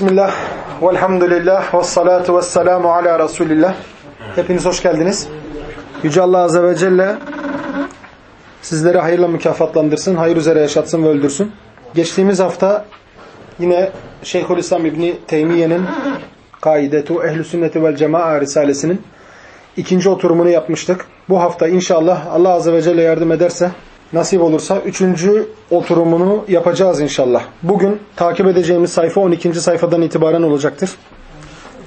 Bismillah, velhamdülillah, ve salatu ve selamu ala Resulillah. Hepiniz hoş geldiniz. Yüce Allah Azze ve Celle sizleri hayırla mükafatlandırsın, hayır üzere yaşatsın ve öldürsün. Geçtiğimiz hafta yine Şeyhülislam İbni Teymiye'nin Kaidetu Ehl-i Sünneti vel Cema'a Risalesinin ikinci oturumunu yapmıştık. Bu hafta inşallah Allah Azze ve Celle yardım ederse nasip olursa üçüncü oturumunu yapacağız inşallah. Bugün takip edeceğimiz sayfa 12. sayfadan itibaren olacaktır.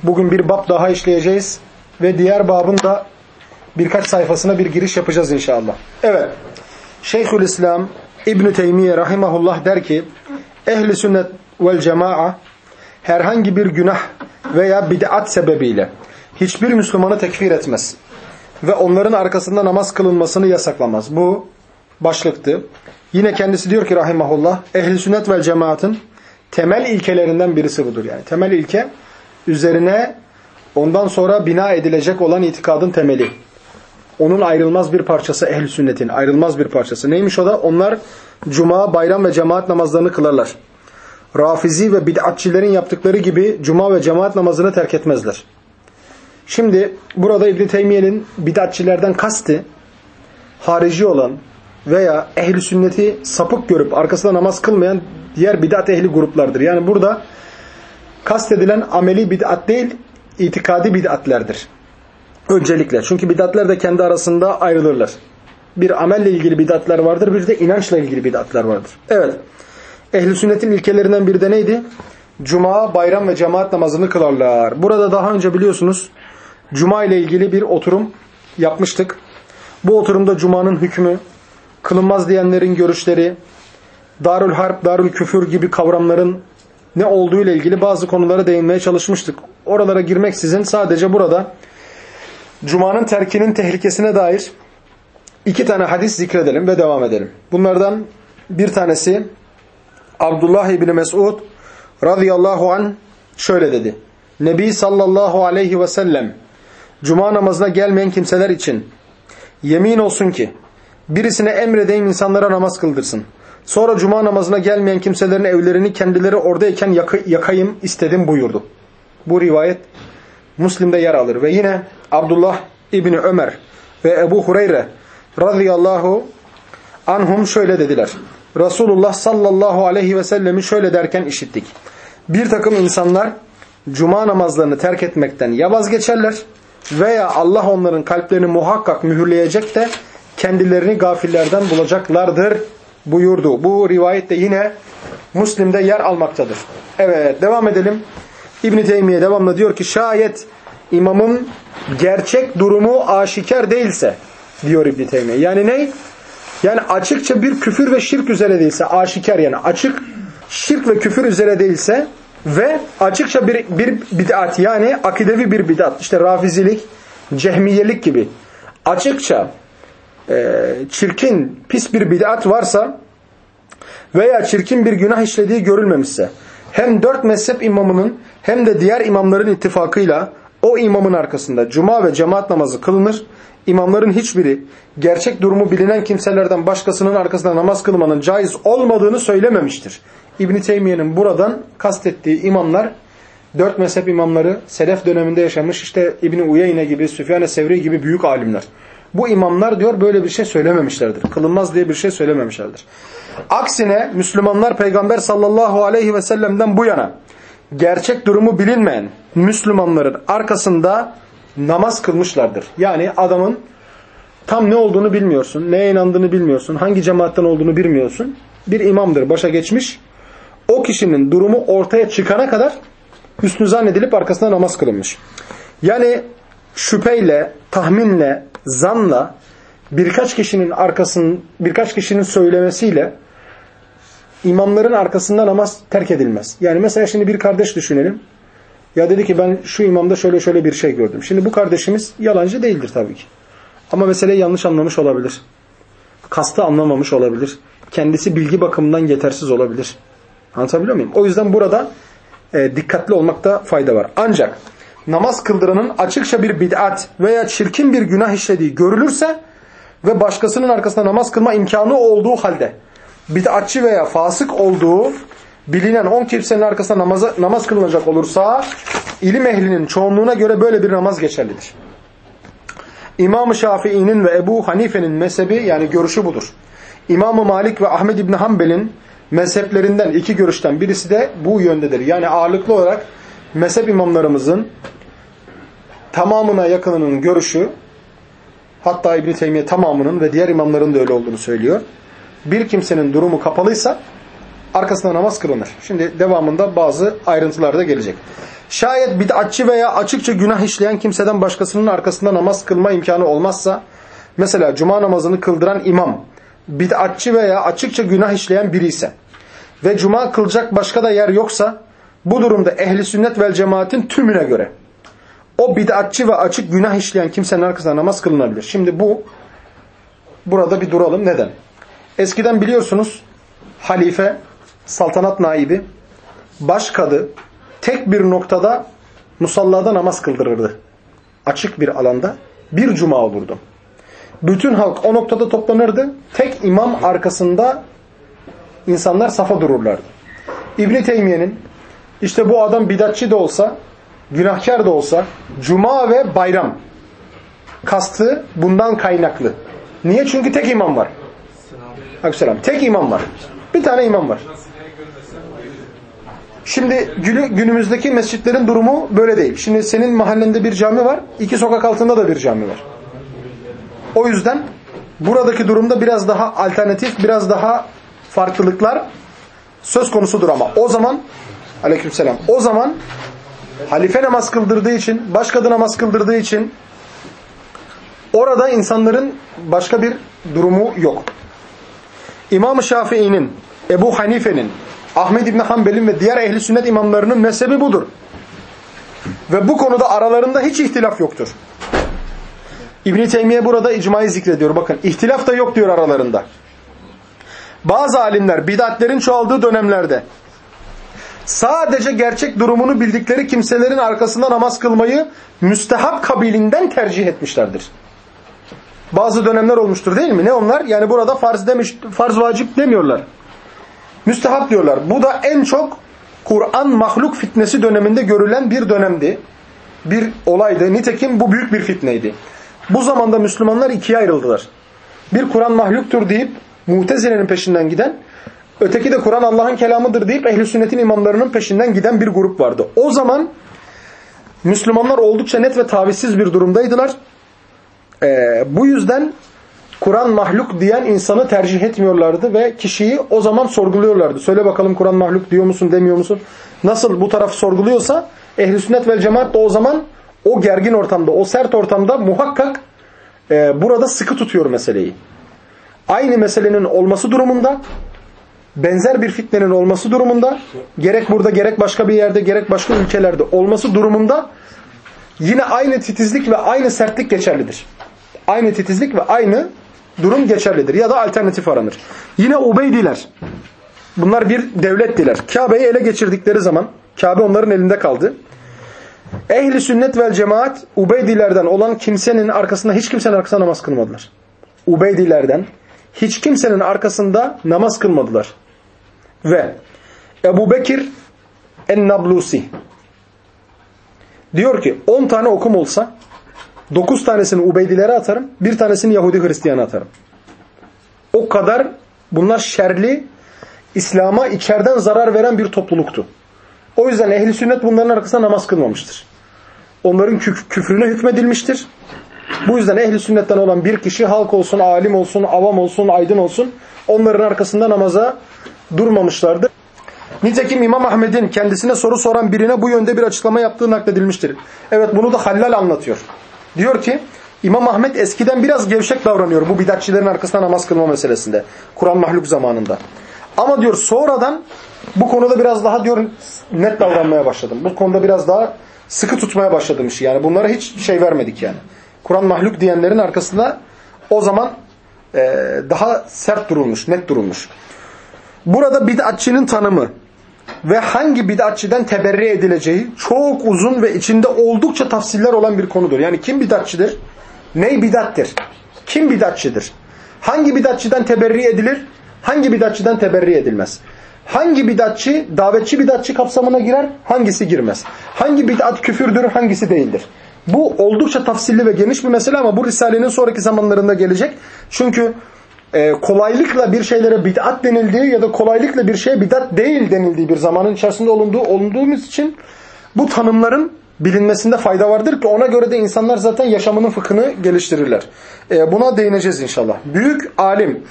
Bugün bir bab daha işleyeceğiz ve diğer babın da birkaç sayfasına bir giriş yapacağız inşallah. Evet. Şeyhülislam İbn Teymiye rahimahullah der ki: Ehli sünnet vel cemaa herhangi bir günah veya bid'at sebebiyle hiçbir Müslümanı tekfir etmez ve onların arkasında namaz kılınmasını yasaklamaz. Bu başlıktı. Yine kendisi diyor ki rahimahullah ehli sünnet vel cemaatın temel ilkelerinden birisi budur. Yani temel ilke üzerine ondan sonra bina edilecek olan itikadın temeli. Onun ayrılmaz bir parçası ehli sünnetin ayrılmaz bir parçası. Neymiş o da? Onlar cuma, bayram ve cemaat namazlarını kılarlar. Rafizi ve bid'atçilerin yaptıkları gibi cuma ve cemaat namazını terk etmezler. Şimdi burada İbn Teymiye'nin bid'atçilerden kasti harici olan veya ehli sünneti sapık görüp arkasında namaz kılmayan diğer bid'at ehli gruplardır. Yani burada kastedilen ameli bid'at değil, itikadi bid'atlerdir. Öncelikle. Çünkü bid'atler de kendi arasında ayrılırlar. Bir amelle ilgili bid'atler vardır, bir de inançla ilgili bid'atler vardır. Evet. Ehli sünnetin ilkelerinden biri de neydi? Cuma, bayram ve cemaat namazını kılarlar. Burada daha önce biliyorsunuz Cuma ile ilgili bir oturum yapmıştık. Bu oturumda Cuma'nın hükmü, kılınmaz diyenlerin görüşleri, darül harp, darül küfür gibi kavramların ne olduğu ile ilgili bazı konulara değinmeye çalışmıştık. Oralara girmeksizin sadece burada Cuma'nın terkinin tehlikesine dair iki tane hadis zikredelim ve devam edelim. Bunlardan bir tanesi Abdullah İbni Mesud radıyallahu an şöyle dedi. Nebi sallallahu aleyhi ve sellem Cuma namazına gelmeyen kimseler için yemin olsun ki birisine emredeyim insanlara namaz kıldırsın. Sonra cuma namazına gelmeyen kimselerin evlerini kendileri oradayken yakayım istedim buyurdu. Bu rivayet Müslim'de yer alır. Ve yine Abdullah İbni Ömer ve Ebu Hureyre radıyallahu anhum şöyle dediler. Resulullah sallallahu aleyhi ve sellemi şöyle derken işittik. Bir takım insanlar cuma namazlarını terk etmekten ya vazgeçerler veya Allah onların kalplerini muhakkak mühürleyecek de kendilerini gafillerden bulacaklardır buyurdu. Bu rivayette yine Müslim'de yer almaktadır. Evet devam edelim. İbn Teymiye devamlı diyor ki şayet imamın gerçek durumu aşikar değilse diyor İbn Teymiye. Yani ne? Yani açıkça bir küfür ve şirk üzere değilse aşikar yani açık şirk ve küfür üzere değilse ve açıkça bir, bir bid'at yani akidevi bir bid'at işte rafizilik, cehmiyelik gibi açıkça e, çirkin, pis bir bid'at varsa veya çirkin bir günah işlediği görülmemişse hem dört mezhep imamının hem de diğer imamların ittifakıyla o imamın arkasında cuma ve cemaat namazı kılınır. İmamların hiçbiri gerçek durumu bilinen kimselerden başkasının arkasında namaz kılmanın caiz olmadığını söylememiştir. İbn Teymiye'nin buradan kastettiği imamlar dört mezhep imamları selef döneminde yaşamış işte İbn Uyeyne gibi, Süfyan-ı Sevri gibi büyük alimler. Bu imamlar diyor böyle bir şey söylememişlerdir. Kılınmaz diye bir şey söylememişlerdir. Aksine Müslümanlar Peygamber sallallahu aleyhi ve sellem'den bu yana gerçek durumu bilinmeyen Müslümanların arkasında namaz kılmışlardır. Yani adamın tam ne olduğunu bilmiyorsun, neye inandığını bilmiyorsun, hangi cemaatten olduğunu bilmiyorsun. Bir imamdır, başa geçmiş. O kişinin durumu ortaya çıkana kadar hüsnü zannedilip arkasında namaz kılınmış. Yani şüpheyle, tahminle, zanla birkaç kişinin arkasının birkaç kişinin söylemesiyle imamların arkasında namaz terk edilmez. Yani mesela şimdi bir kardeş düşünelim. Ya dedi ki ben şu imamda şöyle şöyle bir şey gördüm. Şimdi bu kardeşimiz yalancı değildir tabii ki. Ama meseleyi yanlış anlamış olabilir. Kastı anlamamış olabilir. Kendisi bilgi bakımından yetersiz olabilir. Anlatabiliyor muyum? O yüzden burada e, dikkatli olmakta fayda var. Ancak namaz kıldıranın açıkça bir bid'at veya çirkin bir günah işlediği görülürse ve başkasının arkasında namaz kılma imkanı olduğu halde bid'atçı veya fasık olduğu bilinen 10 kimsenin arkasında namaza, namaz kılınacak olursa ilim ehlinin çoğunluğuna göre böyle bir namaz geçerlidir. İmam-ı Şafii'nin ve Ebu Hanife'nin mezhebi yani görüşü budur. İmam-ı Malik ve Ahmed İbni Hanbel'in mezheplerinden iki görüşten birisi de bu yöndedir. Yani ağırlıklı olarak mezhep imamlarımızın tamamına yakınının görüşü hatta İbn-i Teymiye tamamının ve diğer imamların da öyle olduğunu söylüyor. Bir kimsenin durumu kapalıysa arkasında namaz kılınır. Şimdi devamında bazı ayrıntılar da gelecek. Şayet bid'atçı veya açıkça günah işleyen kimseden başkasının arkasında namaz kılma imkanı olmazsa mesela cuma namazını kıldıran imam bid'atçı veya açıkça günah işleyen biri ise ve cuma kılacak başka da yer yoksa bu durumda ehli sünnet vel cemaatin tümüne göre o bid'atçı ve açık günah işleyen kimsenin arkasında namaz kılınabilir. Şimdi bu burada bir duralım. Neden? Eskiden biliyorsunuz halife, saltanat naibi, başkadı tek bir noktada musallada namaz kıldırırdı. Açık bir alanda bir cuma olurdu. Bütün halk o noktada toplanırdı. Tek imam arkasında insanlar safa dururlardı. İbn Teymiye'nin işte bu adam bidatçı da olsa, günahkar da olsa cuma ve bayram kastı bundan kaynaklı. Niye? Çünkü tek imam var. Aleyhisselam. Tek imam var. Bir tane imam var. Şimdi günümüzdeki mescitlerin durumu böyle değil. Şimdi senin mahallende bir cami var, iki sokak altında da bir cami var. O yüzden buradaki durumda biraz daha alternatif, biraz daha farklılıklar söz konusudur ama o zaman aleykümselam o zaman halife namaz kıldırdığı için, başkadı namaz kıldırdığı için orada insanların başka bir durumu yok. İmam-ı Şafii'nin, Ebu Hanife'nin, Ahmed İbni Hanbel'in ve diğer ehli sünnet imamlarının mezhebi budur. Ve bu konuda aralarında hiç ihtilaf yoktur. İbn-i Teymiye burada icmayı zikrediyor. Bakın ihtilaf da yok diyor aralarında. Bazı alimler bidatlerin çoğaldığı dönemlerde sadece gerçek durumunu bildikleri kimselerin arkasında namaz kılmayı müstehap kabilinden tercih etmişlerdir. Bazı dönemler olmuştur değil mi? Ne onlar? Yani burada farz demiş, farz vacip demiyorlar. Müstehap diyorlar. Bu da en çok Kur'an mahluk fitnesi döneminde görülen bir dönemdi. Bir olaydı. Nitekim bu büyük bir fitneydi. Bu zamanda Müslümanlar ikiye ayrıldılar. Bir Kur'an mahluktur deyip Mutezile'nin peşinden giden, öteki de Kur'an Allah'ın kelamıdır deyip ehli sünnetin imamlarının peşinden giden bir grup vardı. O zaman Müslümanlar oldukça net ve tavizsiz bir durumdaydılar. Ee, bu yüzden Kur'an mahluk diyen insanı tercih etmiyorlardı ve kişiyi o zaman sorguluyorlardı. Söyle bakalım Kur'an mahluk diyor musun demiyor musun? Nasıl bu taraf sorguluyorsa ehli sünnet vel cemaat de o zaman o gergin ortamda, o sert ortamda muhakkak e, burada sıkı tutuyor meseleyi. Aynı meselenin olması durumunda, benzer bir fitnenin olması durumunda, gerek burada gerek başka bir yerde, gerek başka ülkelerde olması durumunda yine aynı titizlik ve aynı sertlik geçerlidir. Aynı titizlik ve aynı durum geçerlidir. Ya da alternatif aranır. Yine Ubeydiler. Bunlar bir devlettiler. Kabe'yi ele geçirdikleri zaman Kabe onların elinde kaldı. Ehli sünnet vel cemaat Ubeydilerden olan kimsenin arkasında hiç kimsenin arkasında namaz kılmadılar. Ubeydilerden hiç kimsenin arkasında namaz kılmadılar. Ve Ebu Bekir en-Nablusi diyor ki 10 tane okum olsa 9 tanesini Ubeydilere atarım, bir tanesini Yahudi Hristiyan'a atarım. O kadar bunlar şerli, İslam'a içeriden zarar veren bir topluluktu. O yüzden ehli sünnet bunların arkasında namaz kılmamıştır. Onların küf küfrüne hükmedilmiştir. Bu yüzden ehli sünnetten olan bir kişi halk olsun, alim olsun, avam olsun, aydın olsun onların arkasında namaza durmamışlardır. Nitekim İmam Ahmed'in kendisine soru soran birine bu yönde bir açıklama yaptığı nakledilmiştir. Evet bunu da Hallal anlatıyor. Diyor ki İmam Ahmed eskiden biraz gevşek davranıyor bu bidatçilerin arkasında namaz kılma meselesinde. Kur'an mahluk zamanında. Ama diyor sonradan bu konuda biraz daha diyor net davranmaya başladım. Bu konuda biraz daha sıkı tutmaya başladım işi. Yani bunlara hiç şey vermedik yani. Kur'an mahluk diyenlerin arkasında o zaman e, daha sert durulmuş, net durulmuş. Burada bid'atçının tanımı ve hangi bid'atçiden teberri edileceği çok uzun ve içinde oldukça tafsiller olan bir konudur. Yani kim bid'atçıdır? Ney bid'attir? Kim bid'atçıdır? Hangi bid'atçıdan teberri edilir? Hangi bid'atçıdan teberri edilmez? Hangi bidatçı davetçi bidatçı kapsamına girer, hangisi girmez? Hangi bidat küfürdür, hangisi değildir? Bu oldukça tafsilli ve geniş bir mesele ama bu Risale'nin sonraki zamanlarında gelecek. Çünkü e, kolaylıkla bir şeylere bid'at denildiği ya da kolaylıkla bir şeye bid'at değil denildiği bir zamanın içerisinde olunduğu, olunduğumuz için bu tanımların bilinmesinde fayda vardır ki ona göre de insanlar zaten yaşamının fıkhını geliştirirler. E, buna değineceğiz inşallah. Büyük alim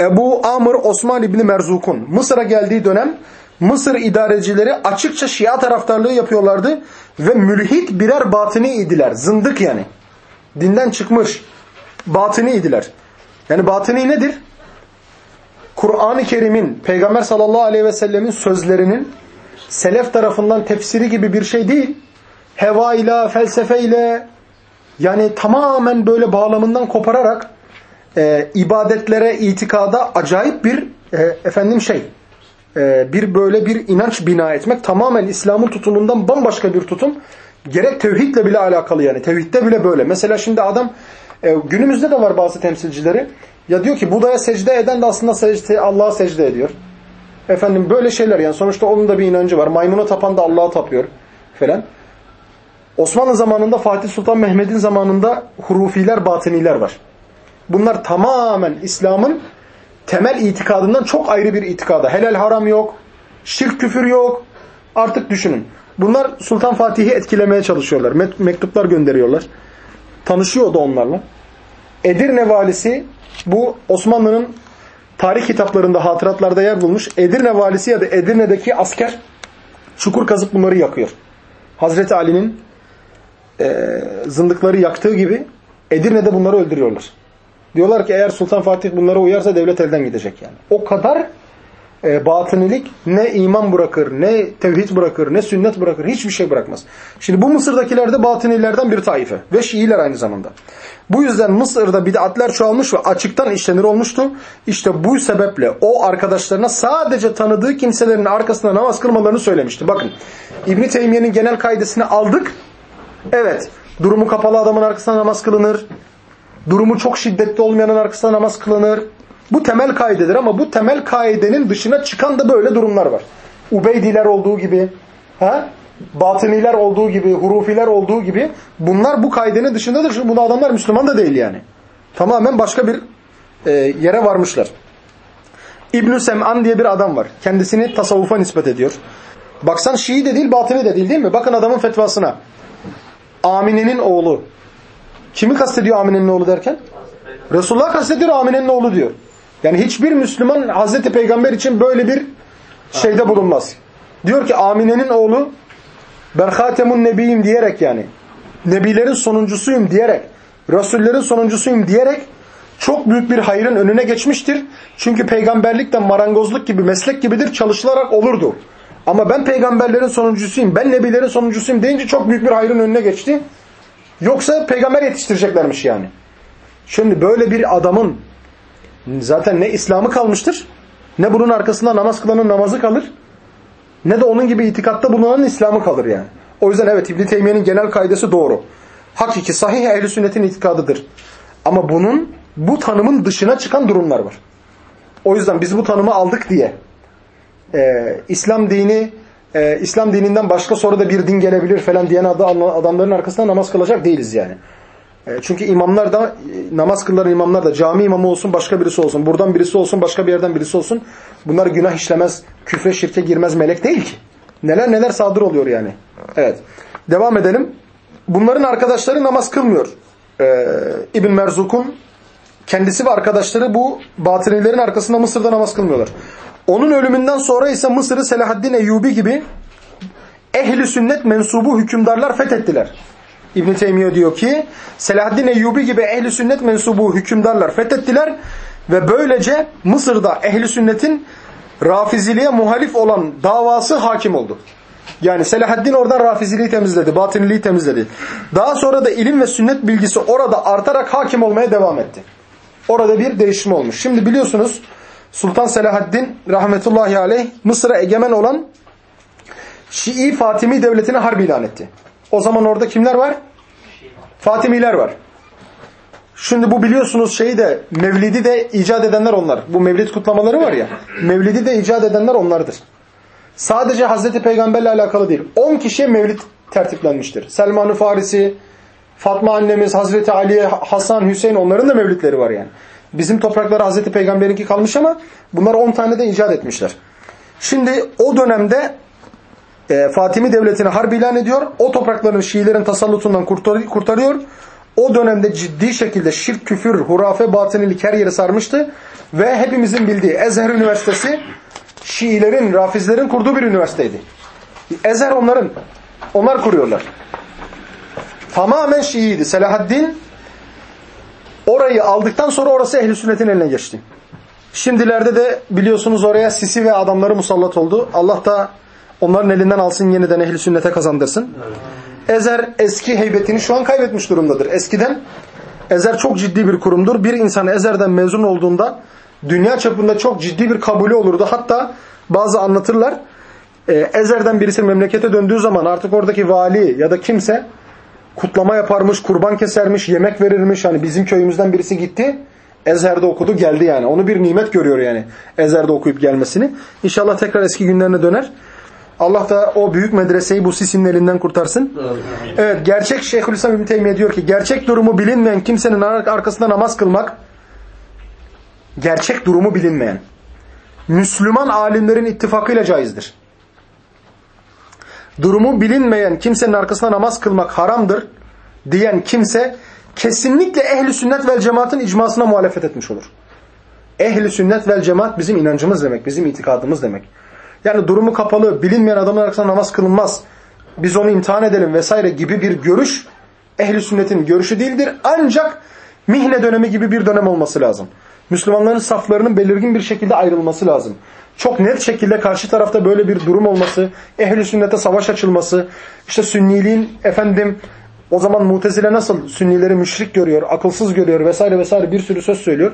Ebu Amr Osman İbni Merzukun Mısır'a geldiği dönem Mısır idarecileri açıkça Şia taraftarlığı yapıyorlardı ve mülhit birer batini idiler. Zındık yani. Dinden çıkmış. Batini idiler. Yani batini nedir? Kur'an-ı Kerim'in, Peygamber sallallahu aleyhi ve sellemin sözlerinin selef tarafından tefsiri gibi bir şey değil. Heva ile, felsefe ile yani tamamen böyle bağlamından kopararak e, ibadetlere, itikada acayip bir e, efendim şey e, bir böyle bir inanç bina etmek tamamen İslam'ın tutumundan bambaşka bir tutum. Gerek tevhidle bile alakalı yani. Tevhidde bile böyle. Mesela şimdi adam e, günümüzde de var bazı temsilcileri. Ya diyor ki Buda'ya secde eden de aslında secde, Allah'a secde ediyor. Efendim böyle şeyler yani sonuçta onun da bir inancı var. Maymuna tapan da Allah'a tapıyor falan. Osmanlı zamanında Fatih Sultan Mehmet'in zamanında hurufiler, batiniler var. Bunlar tamamen İslam'ın temel itikadından çok ayrı bir itikada. Helal haram yok, şirk küfür yok. Artık düşünün. Bunlar Sultan Fatih'i etkilemeye çalışıyorlar. Mektuplar gönderiyorlar. Tanışıyor da onlarla. Edirne valisi bu Osmanlı'nın tarih kitaplarında, hatıratlarda yer bulmuş. Edirne valisi ya da Edirne'deki asker çukur kazıp bunları yakıyor. Hazreti Ali'nin e, zındıkları yaktığı gibi Edirne'de bunları öldürüyorlar. Diyorlar ki eğer Sultan Fatih bunlara uyarsa devlet elden gidecek yani. O kadar e, batınilik ne iman bırakır, ne tevhid bırakır, ne sünnet bırakır. Hiçbir şey bırakmaz. Şimdi bu Mısır'dakiler de batınilerden bir taife. Ve Şiiler aynı zamanda. Bu yüzden Mısır'da bid'atler çoğalmış ve açıktan işlenir olmuştu. İşte bu sebeple o arkadaşlarına sadece tanıdığı kimselerin arkasında namaz kılmalarını söylemişti. Bakın İbn Teymiye'nin genel kaidesini aldık. Evet, durumu kapalı adamın arkasında namaz kılınır. Durumu çok şiddetli olmayanın arkasında namaz kılınır. Bu temel kaidedir ama bu temel kaidenin dışına çıkan da böyle durumlar var. Ubeydiler olduğu gibi, ha? batıniler olduğu gibi, hurufiler olduğu gibi bunlar bu kaidenin dışındadır. Çünkü bu adamlar Müslüman da değil yani. Tamamen başka bir e, yere varmışlar. İbn-i Sem'an diye bir adam var. Kendisini tasavvufa nispet ediyor. Baksan Şii de değil, batıni de değil değil mi? Bakın adamın fetvasına. Amine'nin oğlu. Kimi kastediyor Amine'nin oğlu derken? Resulullah kastediyor Amine'nin oğlu diyor. Yani hiçbir Müslüman Hazreti Peygamber için böyle bir şeyde bulunmaz. Diyor ki Amine'nin oğlu ben Hatemun Nebiyim diyerek yani Nebilerin sonuncusuyum diyerek Resullerin sonuncusuyum diyerek çok büyük bir hayrın önüne geçmiştir. Çünkü peygamberlik de marangozluk gibi meslek gibidir çalışılarak olurdu. Ama ben peygamberlerin sonuncusuyum, ben nebilerin sonuncusuyum deyince çok büyük bir hayrın önüne geçti. Yoksa peygamber yetiştireceklermiş yani. Şimdi böyle bir adamın zaten ne İslam'ı kalmıştır, ne bunun arkasında namaz kılanın namazı kalır, ne de onun gibi itikatta bulunanın İslam'ı kalır yani. O yüzden evet İbn Teymiye'nin genel kaidesi doğru. Hakiki sahih ehli sünnetin itikadıdır. Ama bunun bu tanımın dışına çıkan durumlar var. O yüzden biz bu tanımı aldık diye e, İslam dini e, İslam dininden başka sonra da bir din gelebilir falan diyen adamların arkasında namaz kılacak değiliz yani. E, çünkü imamlar da e, namaz kılan imamlar da cami imamı olsun başka birisi olsun. Buradan birisi olsun başka bir yerden birisi olsun. Bunlar günah işlemez, küfre şirke girmez melek değil ki. Neler neler sadır oluyor yani. Evet. Devam edelim. Bunların arkadaşları namaz kılmıyor. Ee, İbn Merzuk'un kendisi ve arkadaşları bu batınilerin arkasında Mısır'da namaz kılmıyorlar. Onun ölümünden sonra ise Mısır'ı Selahaddin Eyyubi gibi ehli sünnet mensubu hükümdarlar fethettiler. İbn Teymiye diyor ki Selahaddin Eyyubi gibi ehli sünnet mensubu hükümdarlar fethettiler ve böylece Mısır'da ehli sünnetin rafiziliğe muhalif olan davası hakim oldu. Yani Selahaddin oradan rafiziliği temizledi, batıniliği temizledi. Daha sonra da ilim ve sünnet bilgisi orada artarak hakim olmaya devam etti. Orada bir değişim olmuş. Şimdi biliyorsunuz Sultan Selahaddin rahmetullahi aleyh Mısır'a egemen olan Şii Fatimi devletine harbi ilan etti. O zaman orada kimler var? Fatimiler var. Şimdi bu biliyorsunuz şeyi de Mevlid'i de icat edenler onlar. Bu Mevlid kutlamaları var ya. Mevlid'i de icat edenler onlardır. Sadece Hazreti Peygamberle alakalı değil. 10 kişiye Mevlid tertiplenmiştir. Selman-ı Farisi, Fatma annemiz, Hazreti Ali, Hasan, Hüseyin onların da mevlidleri var yani. Bizim topraklara Hazreti Peygamber'inki kalmış ama bunlar 10 tane de icat etmişler. Şimdi o dönemde e, Fatimi Devleti'ne harp ilan ediyor. O toprakların Şiilerin tasallutundan kurtar kurtarıyor. O dönemde ciddi şekilde şirk, küfür, hurafe, batınilik her yeri sarmıştı. Ve hepimizin bildiği Ezher Üniversitesi Şiilerin, Rafizlerin kurduğu bir üniversiteydi. Ezher onların. Onlar kuruyorlar. Tamamen Şiiydi. Selahaddin orayı aldıktan sonra orası ehl Sünnet'in eline geçti. Şimdilerde de biliyorsunuz oraya Sisi ve adamları musallat oldu. Allah da onların elinden alsın yeniden ehl Sünnet'e kazandırsın. Ezer eski heybetini şu an kaybetmiş durumdadır. Eskiden Ezer çok ciddi bir kurumdur. Bir insan Ezer'den mezun olduğunda dünya çapında çok ciddi bir kabulü olurdu. Hatta bazı anlatırlar e, Ezer'den birisi memlekete döndüğü zaman artık oradaki vali ya da kimse kutlama yaparmış, kurban kesermiş, yemek verirmiş. Hani bizim köyümüzden birisi gitti. Ezher'de okudu geldi yani. Onu bir nimet görüyor yani. Ezher'de okuyup gelmesini. İnşallah tekrar eski günlerine döner. Allah da o büyük medreseyi bu sisinin elinden kurtarsın. Evet gerçek Şeyhülislam İbni Teymiye diyor ki gerçek durumu bilinmeyen kimsenin arkasında namaz kılmak gerçek durumu bilinmeyen Müslüman alimlerin ittifakıyla caizdir. Durumu bilinmeyen kimsenin arkasında namaz kılmak haramdır diyen kimse kesinlikle ehli sünnet vel cemaatin icmasına muhalefet etmiş olur. Ehli sünnet vel cemaat bizim inancımız demek, bizim itikadımız demek. Yani durumu kapalı, bilinmeyen adamın arkasında namaz kılınmaz. Biz onu imtihan edelim vesaire gibi bir görüş ehli sünnetin görüşü değildir. Ancak mihne dönemi gibi bir dönem olması lazım. Müslümanların saflarının belirgin bir şekilde ayrılması lazım. Çok net şekilde karşı tarafta böyle bir durum olması, ehli sünnete savaş açılması, işte sünniliğin efendim o zaman mutezile nasıl sünnileri müşrik görüyor, akılsız görüyor vesaire vesaire bir sürü söz söylüyor.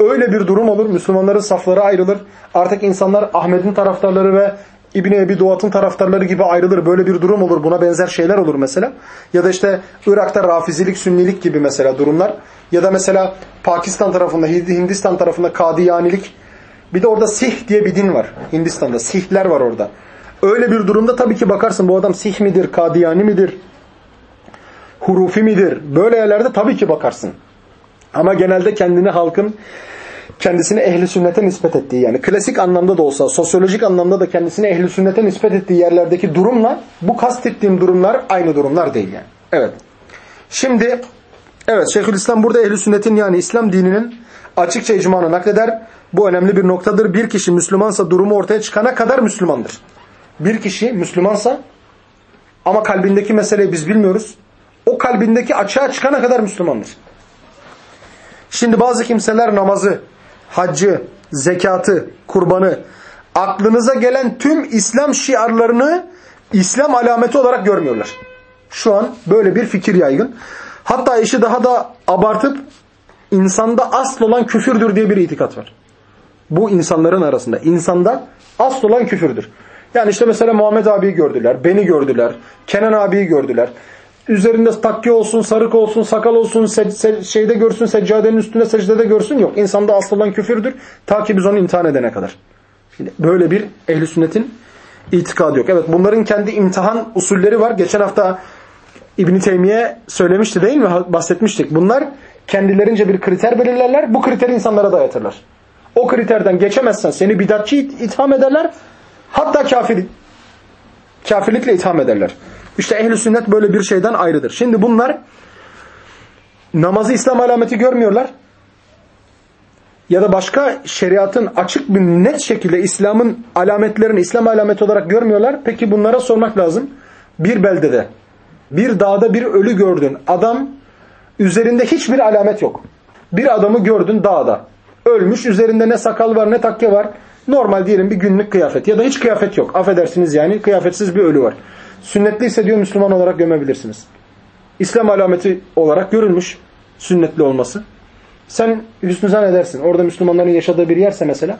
Öyle bir durum olur. Müslümanların safları ayrılır. Artık insanlar Ahmet'in taraftarları ve İbni Ebi Duat'ın taraftarları gibi ayrılır. Böyle bir durum olur. Buna benzer şeyler olur mesela. Ya da işte Irak'ta Rafizilik, Sünnilik gibi mesela durumlar. Ya da mesela Pakistan tarafında, Hindistan tarafında Kadiyanilik. Bir de orada Sih diye bir din var. Hindistan'da. Sihler var orada. Öyle bir durumda tabii ki bakarsın bu adam Sih midir, Kadiyani midir, Hurufi midir? Böyle yerlerde tabii ki bakarsın. Ama genelde kendini halkın kendisini ehli sünnete nispet ettiği yani klasik anlamda da olsa sosyolojik anlamda da kendisini ehli sünnete nispet ettiği yerlerdeki durumla bu kastettiğim durumlar aynı durumlar değil yani. Evet. Şimdi evet Şeyhülislam burada ehli sünnetin yani İslam dininin açıkça icmanı nakleder. Bu önemli bir noktadır. Bir kişi Müslümansa durumu ortaya çıkana kadar Müslümandır. Bir kişi Müslümansa ama kalbindeki meseleyi biz bilmiyoruz. O kalbindeki açığa çıkana kadar Müslümandır. Şimdi bazı kimseler namazı, haccı, zekatı, kurbanı, aklınıza gelen tüm İslam şiarlarını İslam alameti olarak görmüyorlar. Şu an böyle bir fikir yaygın. Hatta işi daha da abartıp insanda asıl olan küfürdür diye bir itikat var. Bu insanların arasında. insanda asıl olan küfürdür. Yani işte mesela Muhammed abiyi gördüler, beni gördüler, Kenan abiyi gördüler üzerinde takke olsun, sarık olsun, sakal olsun, şeyde görsün, seccadenin üstünde secdede görsün yok. İnsanda asıl olan küfürdür. Ta ki biz onu imtihan edene kadar. Şimdi böyle bir ehli sünnetin itikadı yok. Evet bunların kendi imtihan usulleri var. Geçen hafta İbn Teymiye söylemişti değil mi? Bahsetmiştik. Bunlar kendilerince bir kriter belirlerler. Bu kriteri insanlara dayatırlar. O kriterden geçemezsen seni bidatçı itham ederler. Hatta kafir kafirlikle itham ederler. İşte ehli sünnet böyle bir şeyden ayrıdır. Şimdi bunlar namazı İslam alameti görmüyorlar. Ya da başka şeriatın açık bir net şekilde İslam'ın alametlerini İslam alameti olarak görmüyorlar. Peki bunlara sormak lazım. Bir beldede, bir dağda bir ölü gördün. Adam üzerinde hiçbir alamet yok. Bir adamı gördün dağda. Ölmüş, üzerinde ne sakal var ne takke var. Normal diyelim bir günlük kıyafet ya da hiç kıyafet yok. Affedersiniz yani kıyafetsiz bir ölü var. Sünnetliyse diyor Müslüman olarak gömebilirsiniz. İslam alameti olarak görülmüş sünnetli olması. Sen hüsnü edersin. Orada Müslümanların yaşadığı bir yerse mesela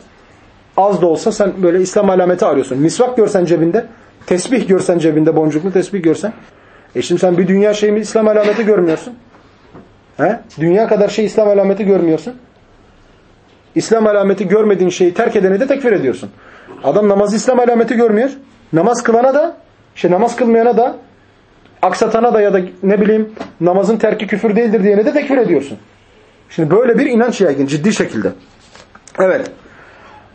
az da olsa sen böyle İslam alameti arıyorsun. Misvak görsen cebinde, tesbih görsen cebinde, boncuklu tesbih görsen. E şimdi sen bir dünya şeyi İslam alameti görmüyorsun. He? Dünya kadar şey İslam alameti görmüyorsun. İslam alameti görmediğin şeyi terk edeni de tekfir ediyorsun. Adam namazı İslam alameti görmüyor. Namaz kılana da, şey namaz kılmayana da, aksatana da ya da ne bileyim namazın terki küfür değildir diyene de tekfir ediyorsun. Şimdi böyle bir inanç yaygın ciddi şekilde. Evet.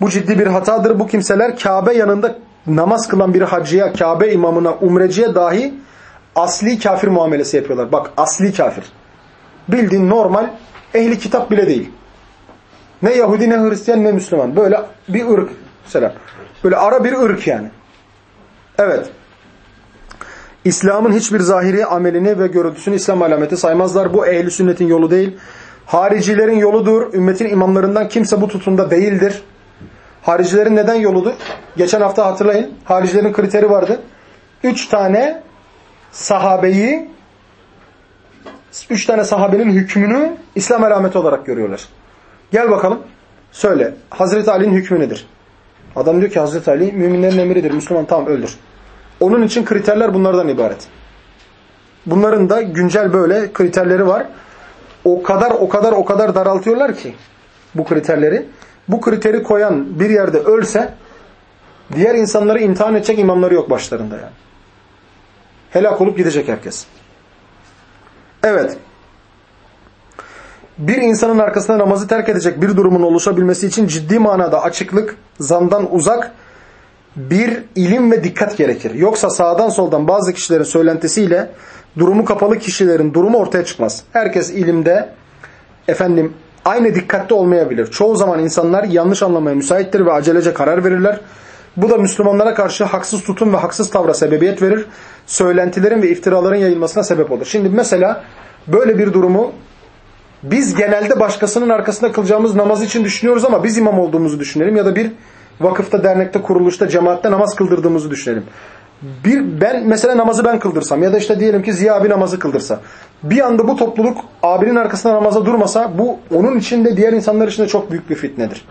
Bu ciddi bir hatadır. Bu kimseler Kabe yanında namaz kılan bir hacıya, Kabe imamına, umreciye dahi asli kafir muamelesi yapıyorlar. Bak asli kafir. Bildiğin normal ehli kitap bile değil. Ne Yahudi ne Hristiyan ne Müslüman. Böyle bir ırk. Mesela. Böyle ara bir ırk yani. Evet. İslam'ın hiçbir zahiri amelini ve görüntüsünü İslam alameti saymazlar. Bu ehli sünnetin yolu değil. Haricilerin yoludur. Ümmetin imamlarından kimse bu tutumda değildir. Haricilerin neden yoludur? Geçen hafta hatırlayın. Haricilerin kriteri vardı. Üç tane sahabeyi üç tane sahabenin hükmünü İslam alameti olarak görüyorlar. Gel bakalım. Söyle. Hazreti Ali'nin hükmü nedir? Adam diyor ki Hazreti Ali müminlerin emridir. Müslüman tamam öldür. Onun için kriterler bunlardan ibaret. Bunların da güncel böyle kriterleri var. O kadar o kadar o kadar daraltıyorlar ki bu kriterleri. Bu kriteri koyan bir yerde ölse diğer insanları imtihan edecek imamları yok başlarında yani. Helak olup gidecek herkes. Evet. Bir insanın arkasında namazı terk edecek bir durumun oluşabilmesi için ciddi manada açıklık, zandan uzak bir ilim ve dikkat gerekir. Yoksa sağdan soldan bazı kişilerin söylentisiyle durumu kapalı kişilerin durumu ortaya çıkmaz. Herkes ilimde efendim aynı dikkatli olmayabilir. Çoğu zaman insanlar yanlış anlamaya müsaittir ve acelece karar verirler. Bu da Müslümanlara karşı haksız tutum ve haksız tavra sebebiyet verir. Söylentilerin ve iftiraların yayılmasına sebep olur. Şimdi mesela böyle bir durumu biz genelde başkasının arkasında kılacağımız namaz için düşünüyoruz ama biz imam olduğumuzu düşünelim ya da bir vakıfta, dernekte, kuruluşta, cemaatte namaz kıldırdığımızı düşünelim. Bir, ben mesela namazı ben kıldırsam ya da işte diyelim ki Ziya abi namazı kıldırsa. Bir anda bu topluluk abinin arkasında namaza durmasa bu onun içinde diğer insanlar için de çok büyük bir fitnedir.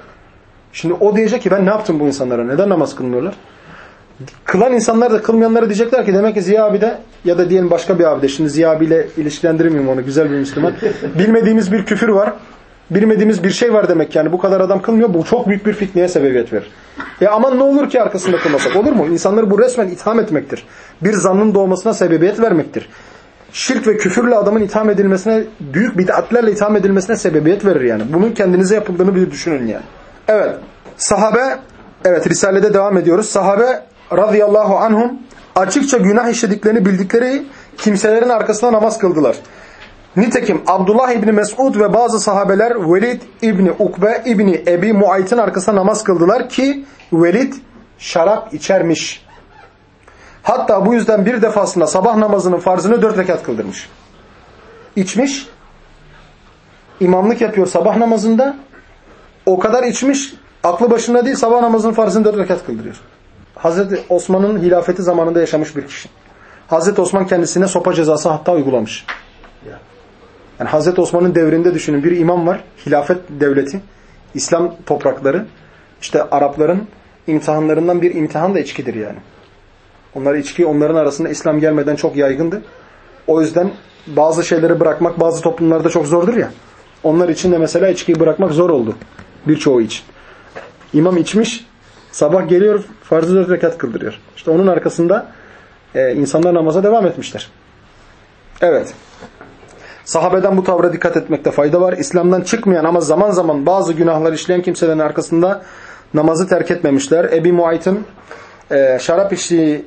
Şimdi o diyecek ki ben ne yaptım bu insanlara? Neden namaz kılmıyorlar? Kılan insanlar da kılmayanlara diyecekler ki demek ki Ziya abi de ya da diyelim başka bir abi de şimdi Ziya abiyle ilişkilendirmeyeyim onu güzel bir Müslüman. Bilmediğimiz bir küfür var. Bilmediğimiz bir şey var demek yani bu kadar adam kılmıyor bu çok büyük bir fitneye sebebiyet verir. E aman ne olur ki arkasında kılmasak olur mu? İnsanları bu resmen itham etmektir. Bir zannın doğmasına sebebiyet vermektir. Şirk ve küfürle adamın itham edilmesine, büyük bid'atlerle itham edilmesine sebebiyet verir yani. Bunun kendinize yapıldığını bir düşünün yani. Evet. Sahabe, evet Risale'de devam ediyoruz. Sahabe radıyallahu anhum açıkça günah işlediklerini bildikleri kimselerin arkasında namaz kıldılar. Nitekim Abdullah İbni Mesud ve bazı sahabeler Velid İbni Ukbe İbni Ebi Muayt'ın arkasında namaz kıldılar ki Velid şarap içermiş. Hatta bu yüzden bir defasında sabah namazının farzını dört rekat kıldırmış. İçmiş, imamlık yapıyor sabah namazında, o kadar içmiş, aklı başında değil sabah namazının farzını dört rekat kıldırıyor. Hazreti Osman'ın hilafeti zamanında yaşamış bir kişi. Hazreti Osman kendisine sopa cezası hatta uygulamış. Yani Hazreti Osman'ın devrinde düşünün bir imam var. Hilafet devleti. İslam toprakları. İşte Arapların imtihanlarından bir imtihan da içkidir yani. Onlar içki onların arasında İslam gelmeden çok yaygındı. O yüzden bazı şeyleri bırakmak bazı toplumlarda çok zordur ya. Onlar için de mesela içkiyi bırakmak zor oldu. Birçoğu için. İmam içmiş. Sabah geliyor farzı dört rekat kıldırıyor. İşte onun arkasında e, insanlar namaza devam etmişler. Evet. Sahabeden bu tavra dikkat etmekte fayda var. İslam'dan çıkmayan ama zaman zaman bazı günahlar işleyen kimselerin arkasında namazı terk etmemişler. Ebi Muayt'ın e, şarap içtiği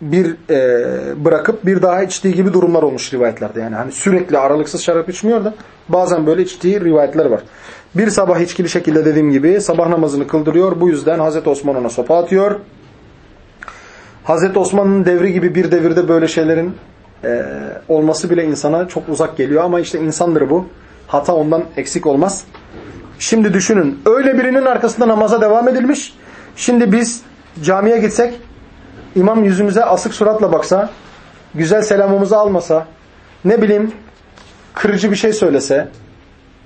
bir e, bırakıp bir daha içtiği gibi durumlar olmuş rivayetlerde. Yani hani sürekli aralıksız şarap içmiyor da bazen böyle içtiği rivayetler var. Bir sabah içkili şekilde dediğim gibi sabah namazını kıldırıyor. Bu yüzden Hazreti Osman ona sopa atıyor. Hazreti Osman'ın devri gibi bir devirde böyle şeylerin e, olması bile insana çok uzak geliyor ama işte insandır bu. Hata ondan eksik olmaz. Şimdi düşünün öyle birinin arkasında namaza devam edilmiş. Şimdi biz camiye gitsek imam yüzümüze asık suratla baksa, güzel selamımızı almasa, ne bileyim kırıcı bir şey söylese,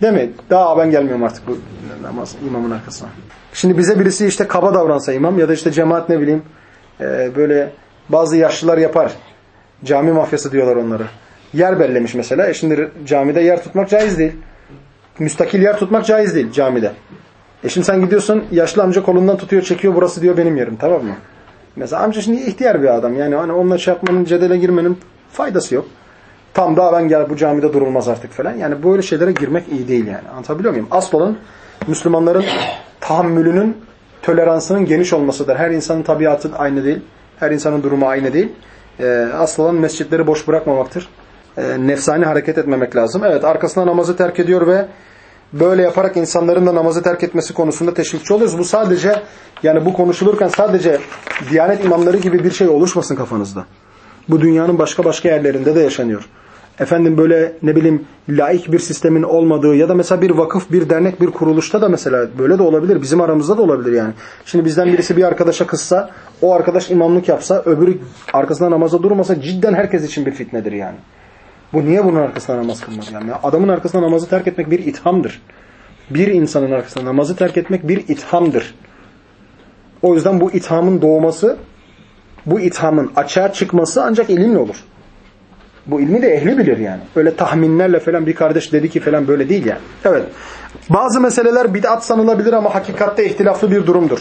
değil mi? Daha ben gelmiyorum artık bu namaz imamın arkasına. Şimdi bize birisi işte kaba davransa imam ya da işte cemaat ne bileyim e, böyle bazı yaşlılar yapar. Cami mafyası diyorlar onları. yer bellemiş mesela. E şimdi camide yer tutmak caiz değil. Müstakil yer tutmak caiz değil camide. E şimdi sen gidiyorsun yaşlı amca kolundan tutuyor çekiyor burası diyor benim yerim tamam mı? Mesela amca şimdi ihtiyar bir adam yani hani onunla şey yapmanın cedele girmenin faydası yok. Tam daha ben gel bu camide durulmaz artık falan. Yani böyle şeylere girmek iyi değil yani. Anlatabiliyor muyum? Asıl olan Müslümanların tahammülünün, toleransının geniş olmasıdır. Her insanın tabiatı aynı değil. Her insanın durumu aynı değil. Ee, asıl olan mescitleri boş bırakmamaktır. Ee, nefsani hareket etmemek lazım. Evet arkasına namazı terk ediyor ve böyle yaparak insanların da namazı terk etmesi konusunda teşvikçi oluyoruz. Bu sadece yani bu konuşulurken sadece Diyanet imamları gibi bir şey oluşmasın kafanızda. Bu dünyanın başka başka yerlerinde de yaşanıyor. Efendim böyle ne bileyim laik bir sistemin olmadığı ya da mesela bir vakıf, bir dernek, bir kuruluşta da mesela böyle de olabilir. Bizim aramızda da olabilir yani. Şimdi bizden birisi bir arkadaşa kızsa, o arkadaş imamlık yapsa, öbürü arkasında namaza durmasa cidden herkes için bir fitnedir yani. Bu niye bunun arkasında namaz kılmak yani? Adamın arkasında namazı terk etmek bir ithamdır. Bir insanın arkasında namazı terk etmek bir ithamdır. O yüzden bu ithamın doğması, bu ithamın açığa çıkması ancak ilimle olur. Bu ilmi de ehli bilir yani. Öyle tahminlerle falan bir kardeş dedi ki falan böyle değil yani. Evet. Bazı meseleler bid'at sanılabilir ama hakikatte ihtilaflı bir durumdur.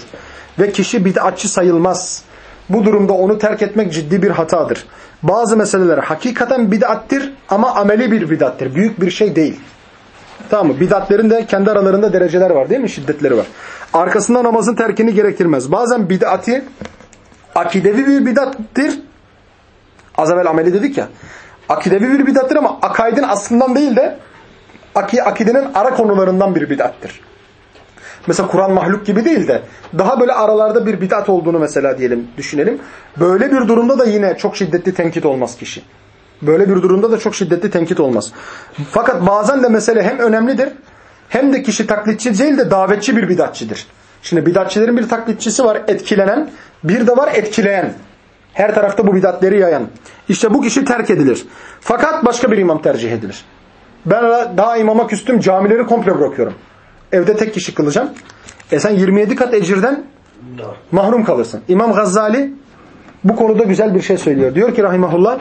Ve kişi bid'atçı sayılmaz. Bu durumda onu terk etmek ciddi bir hatadır. Bazı meseleler hakikaten bid'attir ama ameli bir bid'attir. Büyük bir şey değil. Tamam mı? Bid'atlerin de kendi aralarında dereceler var değil mi? Şiddetleri var. Arkasında namazın terkini gerektirmez. Bazen bid'ati akidevi bir bid'attir. Az evvel ameli dedik ya. Akidevi bir bid'attir ama akaidin aslından değil de akidenin ara konularından bir bid'attir. Mesela Kur'an mahluk gibi değil de daha böyle aralarda bir bid'at olduğunu mesela diyelim düşünelim. Böyle bir durumda da yine çok şiddetli tenkit olmaz kişi. Böyle bir durumda da çok şiddetli tenkit olmaz. Fakat bazen de mesele hem önemlidir hem de kişi taklitçi değil de davetçi bir bidatçidir. Şimdi bidatçilerin bir taklitçisi var etkilenen, bir de var etkileyen. Her tarafta bu bidatleri yayan. İşte bu kişi terk edilir. Fakat başka bir imam tercih edilir. Ben daha imama küstüm camileri komple bırakıyorum. Evde tek kişi kılacağım. E sen 27 kat ecirden mahrum kalırsın. İmam Gazali bu konuda güzel bir şey söylüyor. Diyor ki rahimahullah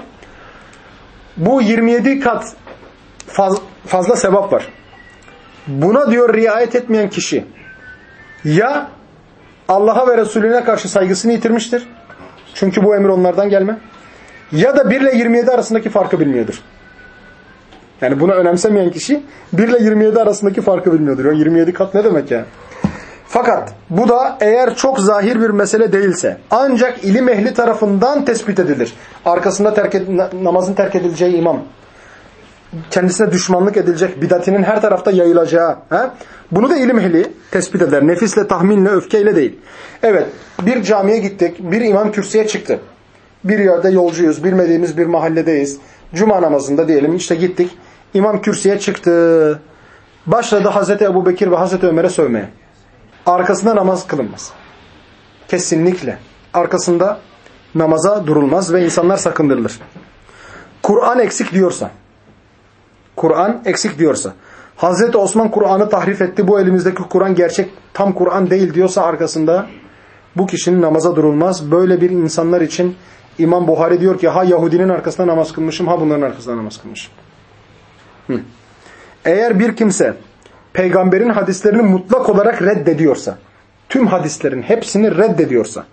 bu 27 kat faz, fazla sevap var. Buna diyor riayet etmeyen kişi ya Allah'a ve Resulüne karşı saygısını yitirmiştir. Çünkü bu emir onlardan gelme. Ya da 1 ile 27 arasındaki farkı bilmiyordur. Yani bunu önemsemeyen kişi 1 ile 27 arasındaki farkı bilmiyordur. O 27 kat ne demek ya? Fakat bu da eğer çok zahir bir mesele değilse ancak ilim ehli tarafından tespit edilir. Arkasında terk namazın terk edileceği imam. Kendisine düşmanlık edilecek bidatinin her tarafta yayılacağı. He? Bunu da ilim ehli tespit eder. Nefisle, tahminle, öfkeyle değil. Evet bir camiye gittik. Bir imam kürsüye çıktı. Bir yerde yolcuyuz. Bilmediğimiz bir mahalledeyiz. Cuma namazında diyelim işte gittik. İmam kürsüye çıktı. Başladı Hazreti Ebu Bekir ve Hazreti Ömer'e sövmeye. Arkasında namaz kılınmaz. Kesinlikle. Arkasında namaza durulmaz ve insanlar sakındırılır. Kur'an eksik diyorsa, Kur'an eksik diyorsa, Hazreti Osman Kur'an'ı tahrif etti, bu elimizdeki Kur'an gerçek tam Kur'an değil diyorsa arkasında bu kişinin namaza durulmaz. Böyle bir insanlar için İmam Buhari diyor ki ha Yahudinin arkasında namaz kılmışım, ha bunların arkasında namaz kılmışım. Hı. Eğer bir kimse peygamberin hadislerini mutlak olarak reddediyorsa, tüm hadislerin hepsini reddediyorsa,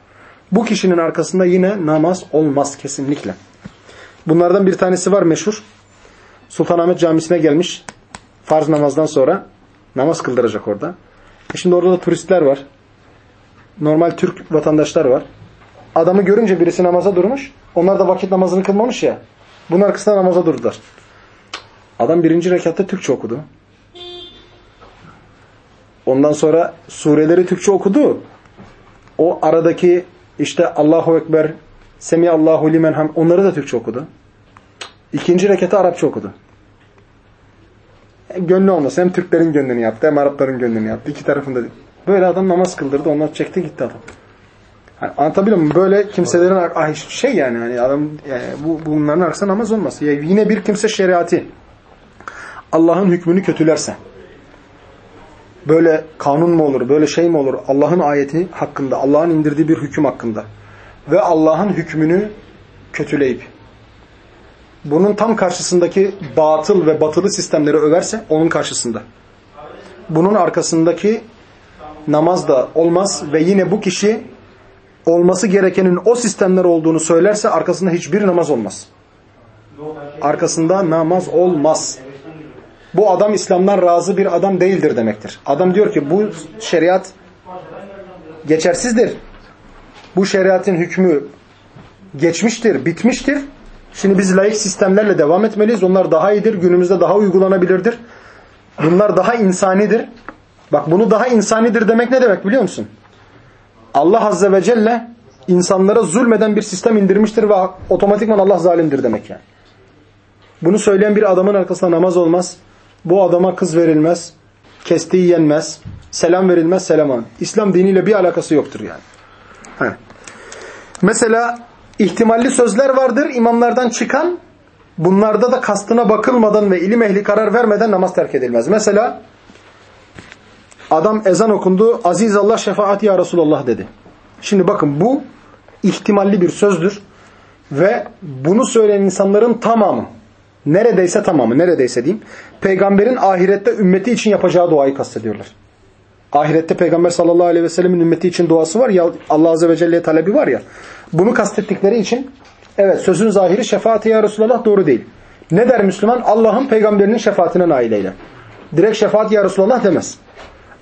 bu kişinin arkasında yine namaz olmaz kesinlikle. Bunlardan bir tanesi var meşhur. Sultanahmet Camisi'ne gelmiş. Farz namazdan sonra namaz kıldıracak orada. E şimdi orada da turistler var. Normal Türk vatandaşlar var. Adamı görünce birisi namaza durmuş. Onlar da vakit namazını kılmamış ya. Bunun arkasında namaza durdular. Adam birinci rekatta Türkçe okudu. Ondan sonra sureleri Türkçe okudu. O aradaki işte Allahu Ekber, Semi Allahu limen ham onları da Türkçe okudu. İkinci rekatı Arapça okudu. Gönlü olmasın. Hem Türklerin gönlünü yaptı hem Arapların gönlünü yaptı. İki tarafında. Böyle adam namaz kıldırdı. Onlar çekti gitti adam. Yani anlatabiliyor muyum? Böyle kimselerin ay şey yani hani adam yani bu bunların arkasında namaz olmaz. Yani yine bir kimse şeriatı Allah'ın hükmünü kötülerse böyle kanun mu olur, böyle şey mi olur? Allah'ın ayeti hakkında, Allah'ın indirdiği bir hüküm hakkında ve Allah'ın hükmünü kötüleyip bunun tam karşısındaki batıl ve batılı sistemleri överse onun karşısında. Bunun arkasındaki namaz da olmaz ve yine bu kişi olması gerekenin o sistemler olduğunu söylerse arkasında hiçbir namaz olmaz. Arkasında namaz olmaz. Bu adam İslam'dan razı bir adam değildir demektir. Adam diyor ki bu şeriat geçersizdir. Bu şeriatın hükmü geçmiştir, bitmiştir. Şimdi biz layık sistemlerle devam etmeliyiz. Onlar daha iyidir, günümüzde daha uygulanabilirdir. Bunlar daha insanidir. Bak bunu daha insanidir demek ne demek biliyor musun? Allah Azze ve Celle insanlara zulmeden bir sistem indirmiştir ve otomatikman Allah zalimdir demek yani. Bunu söyleyen bir adamın arkasında namaz olmaz. Bu adama kız verilmez. Kestiği yenmez. Selam verilmez. Selam İslam diniyle bir alakası yoktur yani. Heh. Mesela ihtimalli sözler vardır imamlardan çıkan. Bunlarda da kastına bakılmadan ve ilim ehli karar vermeden namaz terk edilmez. Mesela adam ezan okundu. Aziz Allah şefaat ya Resulallah dedi. Şimdi bakın bu ihtimalli bir sözdür. Ve bunu söyleyen insanların tamamı neredeyse tamamı neredeyse diyeyim peygamberin ahirette ümmeti için yapacağı duayı kastediyorlar. Ahirette peygamber sallallahu aleyhi ve sellemin ümmeti için duası var ya Allah azze ve celle'ye talebi var ya bunu kastettikleri için evet sözün zahiri şefaati ya Resulallah doğru değil. Ne der Müslüman? Allah'ın peygamberinin şefaatine nail eyle. Direkt şefaat ya Resulallah demez.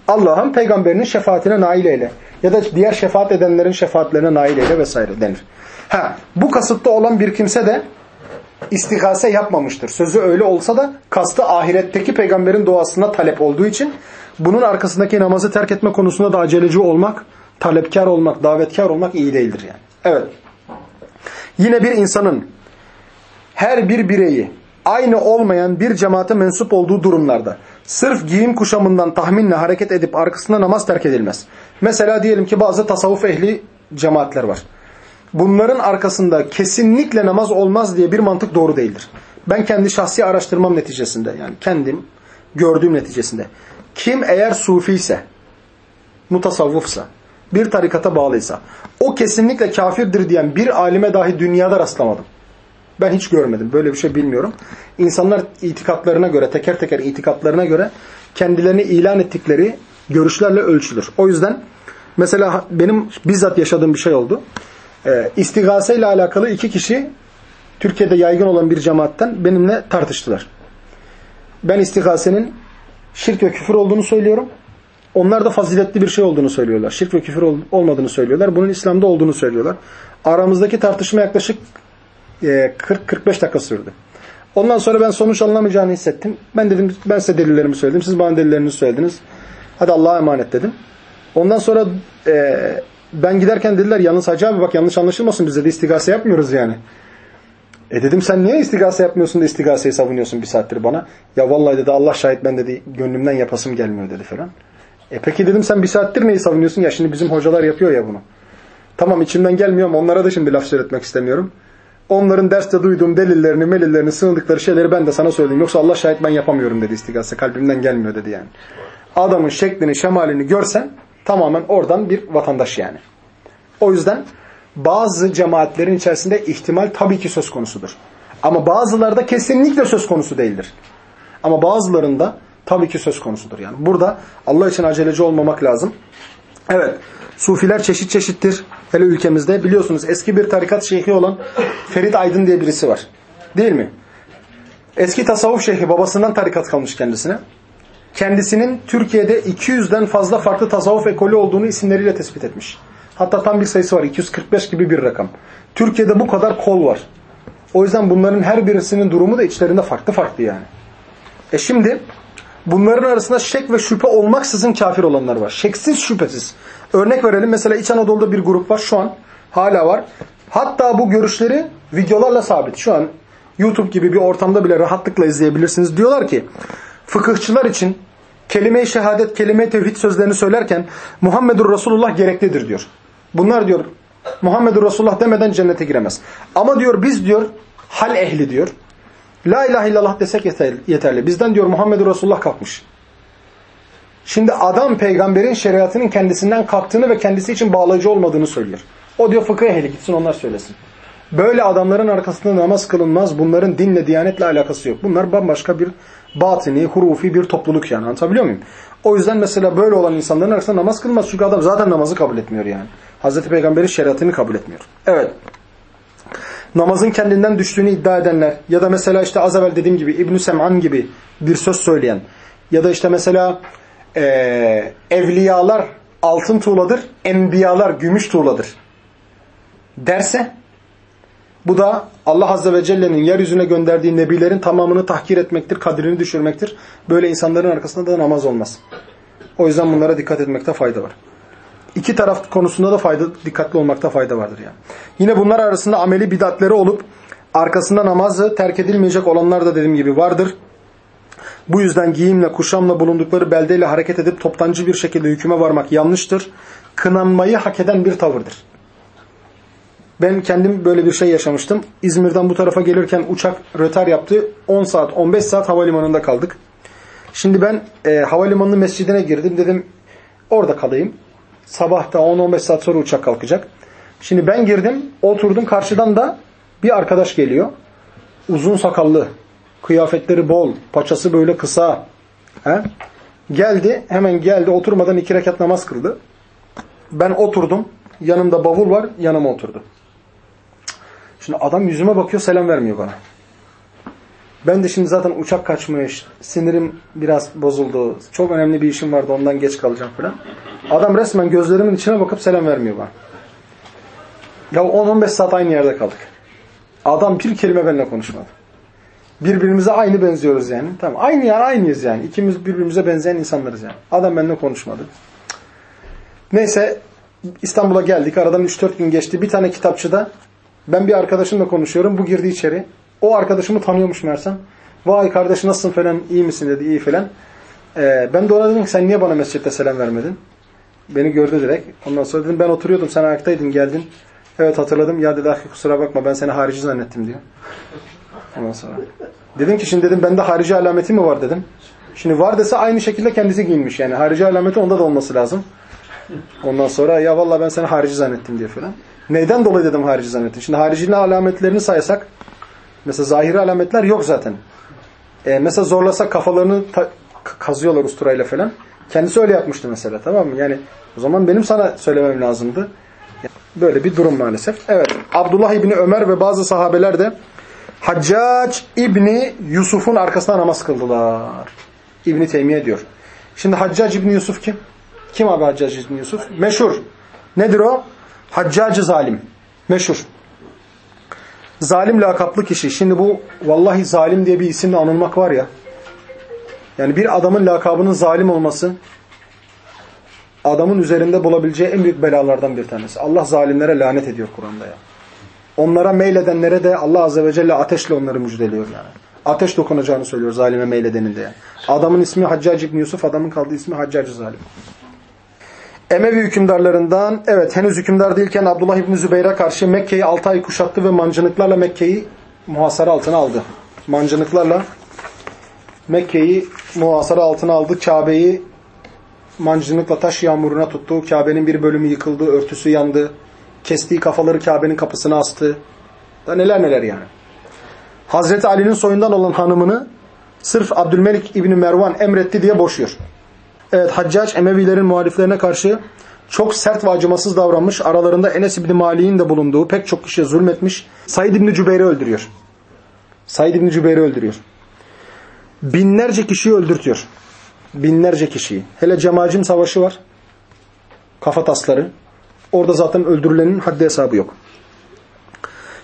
Allah'ın peygamberinin şefaatine nail eyle. Ya da diğer şefaat edenlerin şefaatlerine nail eyle vesaire denir. Ha, bu kasıtlı olan bir kimse de istigase yapmamıştır. Sözü öyle olsa da kastı ahiretteki peygamberin duasına talep olduğu için bunun arkasındaki namazı terk etme konusunda da aceleci olmak, talepkar olmak, davetkar olmak iyi değildir yani. Evet. Yine bir insanın her bir bireyi aynı olmayan bir cemaate mensup olduğu durumlarda sırf giyim kuşamından tahminle hareket edip arkasında namaz terk edilmez. Mesela diyelim ki bazı tasavvuf ehli cemaatler var. Bunların arkasında kesinlikle namaz olmaz diye bir mantık doğru değildir. Ben kendi şahsi araştırmam neticesinde yani kendim gördüğüm neticesinde kim eğer sufi ise mutasavvıfsa bir tarikata bağlıysa o kesinlikle kafirdir diyen bir alime dahi dünyada rastlamadım. Ben hiç görmedim. Böyle bir şey bilmiyorum. İnsanlar itikatlarına göre, teker teker itikatlarına göre kendilerini ilan ettikleri görüşlerle ölçülür. O yüzden mesela benim bizzat yaşadığım bir şey oldu. İstigase ile alakalı iki kişi Türkiye'de yaygın olan bir cemaatten benimle tartıştılar. Ben istigasenin şirk ve küfür olduğunu söylüyorum. Onlar da faziletli bir şey olduğunu söylüyorlar. Şirk ve küfür olmadığını söylüyorlar. Bunun İslam'da olduğunu söylüyorlar. Aramızdaki tartışma yaklaşık 40-45 dakika sürdü. Ondan sonra ben sonuç anlamayacağını hissettim. Ben dedim ben size delillerimi söyledim. Siz bana delillerinizi söylediniz. Hadi Allah'a emanet dedim. Ondan sonra e, ben giderken dediler yalnız Hacı abi bak yanlış anlaşılmasın biz de istigase yapmıyoruz yani. E dedim sen niye istigase yapmıyorsun da istigaseyi savunuyorsun bir saattir bana. Ya vallahi dedi Allah şahit ben dedi gönlümden yapasım gelmiyor dedi falan. E peki dedim sen bir saattir neyi savunuyorsun? Ya şimdi bizim hocalar yapıyor ya bunu. Tamam içimden gelmiyor ama onlara da şimdi laf söyletmek istemiyorum. Onların derste duyduğum delillerini, melillerini, sığındıkları şeyleri ben de sana söyleyeyim. Yoksa Allah şahit ben yapamıyorum dedi istigase. Kalbimden gelmiyor dedi yani. Adamın şeklini, şemalini görsen tamamen oradan bir vatandaş yani. O yüzden bazı cemaatlerin içerisinde ihtimal tabii ki söz konusudur. Ama bazılarda kesinlikle söz konusu değildir. Ama bazılarında tabii ki söz konusudur. Yani burada Allah için aceleci olmamak lazım. Evet, sufiler çeşit çeşittir. Hele ülkemizde biliyorsunuz eski bir tarikat şeyhi olan Ferit Aydın diye birisi var. Değil mi? Eski tasavvuf şeyhi babasından tarikat kalmış kendisine. Kendisinin Türkiye'de 200'den fazla farklı tasavvuf ekolü olduğunu isimleriyle tespit etmiş. Hatta tam bir sayısı var. 245 gibi bir rakam. Türkiye'de bu kadar kol var. O yüzden bunların her birisinin durumu da içlerinde farklı farklı yani. E şimdi bunların arasında şek ve şüphe olmaksızın kafir olanlar var. Şeksiz şüphesiz. Örnek verelim. Mesela İç Anadolu'da bir grup var. Şu an hala var. Hatta bu görüşleri videolarla sabit. Şu an YouTube gibi bir ortamda bile rahatlıkla izleyebilirsiniz. Diyorlar ki fıkıhçılar için kelime-i şehadet, kelime-i tevhid sözlerini söylerken Muhammedur Resulullah gereklidir diyor. Bunlar diyor Muhammedur Resulullah demeden cennete giremez. Ama diyor biz diyor hal ehli diyor. La ilahe illallah desek yeterli. Bizden diyor Muhammedur Resulullah kalkmış. Şimdi adam peygamberin şeriatının kendisinden kalktığını ve kendisi için bağlayıcı olmadığını söylüyor. O diyor fıkıh ehli gitsin onlar söylesin. Böyle adamların arkasında namaz kılınmaz. Bunların dinle, diyanetle alakası yok. Bunlar bambaşka bir batini, hurufi bir topluluk yani. Anlatabiliyor muyum? O yüzden mesela böyle olan insanların arkasında namaz kılmaz. Çünkü adam zaten namazı kabul etmiyor yani. Hazreti Peygamber'in şeriatını kabul etmiyor. Evet. Namazın kendinden düştüğünü iddia edenler ya da mesela işte az evvel dediğim gibi İbn-i Sem'an gibi bir söz söyleyen ya da işte mesela e, evliyalar altın tuğladır, enbiyalar gümüş tuğladır derse bu da Allah Azze ve Celle'nin yeryüzüne gönderdiği nebilerin tamamını tahkir etmektir, kadrini düşürmektir. Böyle insanların arkasında da namaz olmaz. O yüzden bunlara dikkat etmekte fayda var. İki taraf konusunda da fayda, dikkatli olmakta fayda vardır yani. Yine bunlar arasında ameli bidatleri olup arkasında namazı terk edilmeyecek olanlar da dediğim gibi vardır. Bu yüzden giyimle, kuşamla bulundukları beldeyle hareket edip toptancı bir şekilde hüküme varmak yanlıştır. Kınanmayı hak eden bir tavırdır. Ben kendim böyle bir şey yaşamıştım. İzmir'den bu tarafa gelirken uçak rötar yaptı. 10 saat, 15 saat havalimanında kaldık. Şimdi ben e, havalimanının mescidine girdim. Dedim orada kalayım. Sabah da 10-15 saat sonra uçak kalkacak. Şimdi ben girdim, oturdum. Karşıdan da bir arkadaş geliyor. Uzun sakallı, kıyafetleri bol, paçası böyle kısa. He? Geldi, hemen geldi, oturmadan iki rekat namaz kıldı. Ben oturdum, yanımda bavul var, yanıma oturdu. Şimdi adam yüzüme bakıyor, selam vermiyor bana. Ben de şimdi zaten uçak kaçmış, sinirim biraz bozuldu, çok önemli bir işim vardı ondan geç kalacağım falan. Adam resmen gözlerimin içine bakıp selam vermiyor bana. Ya 10-15 saat aynı yerde kaldık. Adam bir kelime benimle konuşmadı. Birbirimize aynı benziyoruz yani. Tamam. Aynı yani aynıyız yani. İkimiz birbirimize benzeyen insanlarız yani. Adam benimle konuşmadı. Neyse İstanbul'a geldik. Aradan 3-4 gün geçti. Bir tane kitapçıda ben bir arkadaşımla konuşuyorum. Bu girdi içeri. O arkadaşımı tanıyormuş Mersem. Vay kardeş nasılsın falan iyi misin dedi. iyi falan. Ee, ben de ona dedim ki sen niye bana mescitte selam vermedin? Beni gördü direkt. Ondan sonra dedim ben oturuyordum sen ayaktaydın geldin. Evet hatırladım. Ya dedi kusura bakma ben seni harici zannettim diyor. Ondan sonra. Dedim ki şimdi dedim bende harici alameti mi var dedim. Şimdi var dese aynı şekilde kendisi giyinmiş yani. Harici alameti onda da olması lazım. Ondan sonra ya vallahi ben seni harici zannettim diyor falan. Neyden dolayı dedim harici zannettim. Şimdi haricinin alametlerini saysak mesela zahiri alametler yok zaten. E, mesela zorlasak kafalarını kazıyorlar usturayla falan. Kendisi öyle yapmıştı mesela tamam mı? Yani o zaman benim sana söylemem lazımdı. Böyle bir durum maalesef. Evet. Abdullah İbni Ömer ve bazı sahabeler de Haccac İbni Yusuf'un arkasına namaz kıldılar. İbni Teymiye diyor. Şimdi Haccac İbni Yusuf kim? Kim abi Haccac İbni Yusuf? Meşhur. Nedir o? Haccacı zalim. Meşhur. Zalim lakaplı kişi. Şimdi bu vallahi zalim diye bir isimle anılmak var ya. Yani bir adamın lakabının zalim olması adamın üzerinde bulabileceği en büyük belalardan bir tanesi. Allah zalimlere lanet ediyor Kur'an'da ya. Onlara meyledenlere de Allah Azze ve Celle ateşle onları müjdeliyor yani. Ateş dokunacağını söylüyor zalime meyledeninde yani. Adamın ismi Haccac İbni Yusuf, adamın kaldığı ismi Haccacı Zalim. Emevi hükümdarlarından, evet henüz hükümdar değilken Abdullah İbni Zübeyir'e karşı Mekke'yi 6 ay kuşattı ve mancınıklarla Mekke'yi muhasara altına aldı. Mancınıklarla Mekke'yi muhasara altına aldı. Kabe'yi mancınıkla taş yağmuruna tuttu. Kabe'nin bir bölümü yıkıldı, örtüsü yandı. Kestiği kafaları Kabe'nin kapısına astı. Da neler neler yani. Hazreti Ali'nin soyundan olan hanımını sırf Abdülmelik İbni Mervan emretti diye boşuyor. Evet Haccac Emevilerin muhaliflerine karşı çok sert ve acımasız davranmış. Aralarında Enes İbni Malik'in de bulunduğu pek çok kişiye zulmetmiş. Said İbni Cübeyr'i öldürüyor. Said İbni Cübeyr'i öldürüyor. Binlerce kişiyi öldürtüyor. Binlerce kişiyi. Hele Cemacim Savaşı var. Kafa tasları. Orada zaten öldürülenin haddi hesabı yok.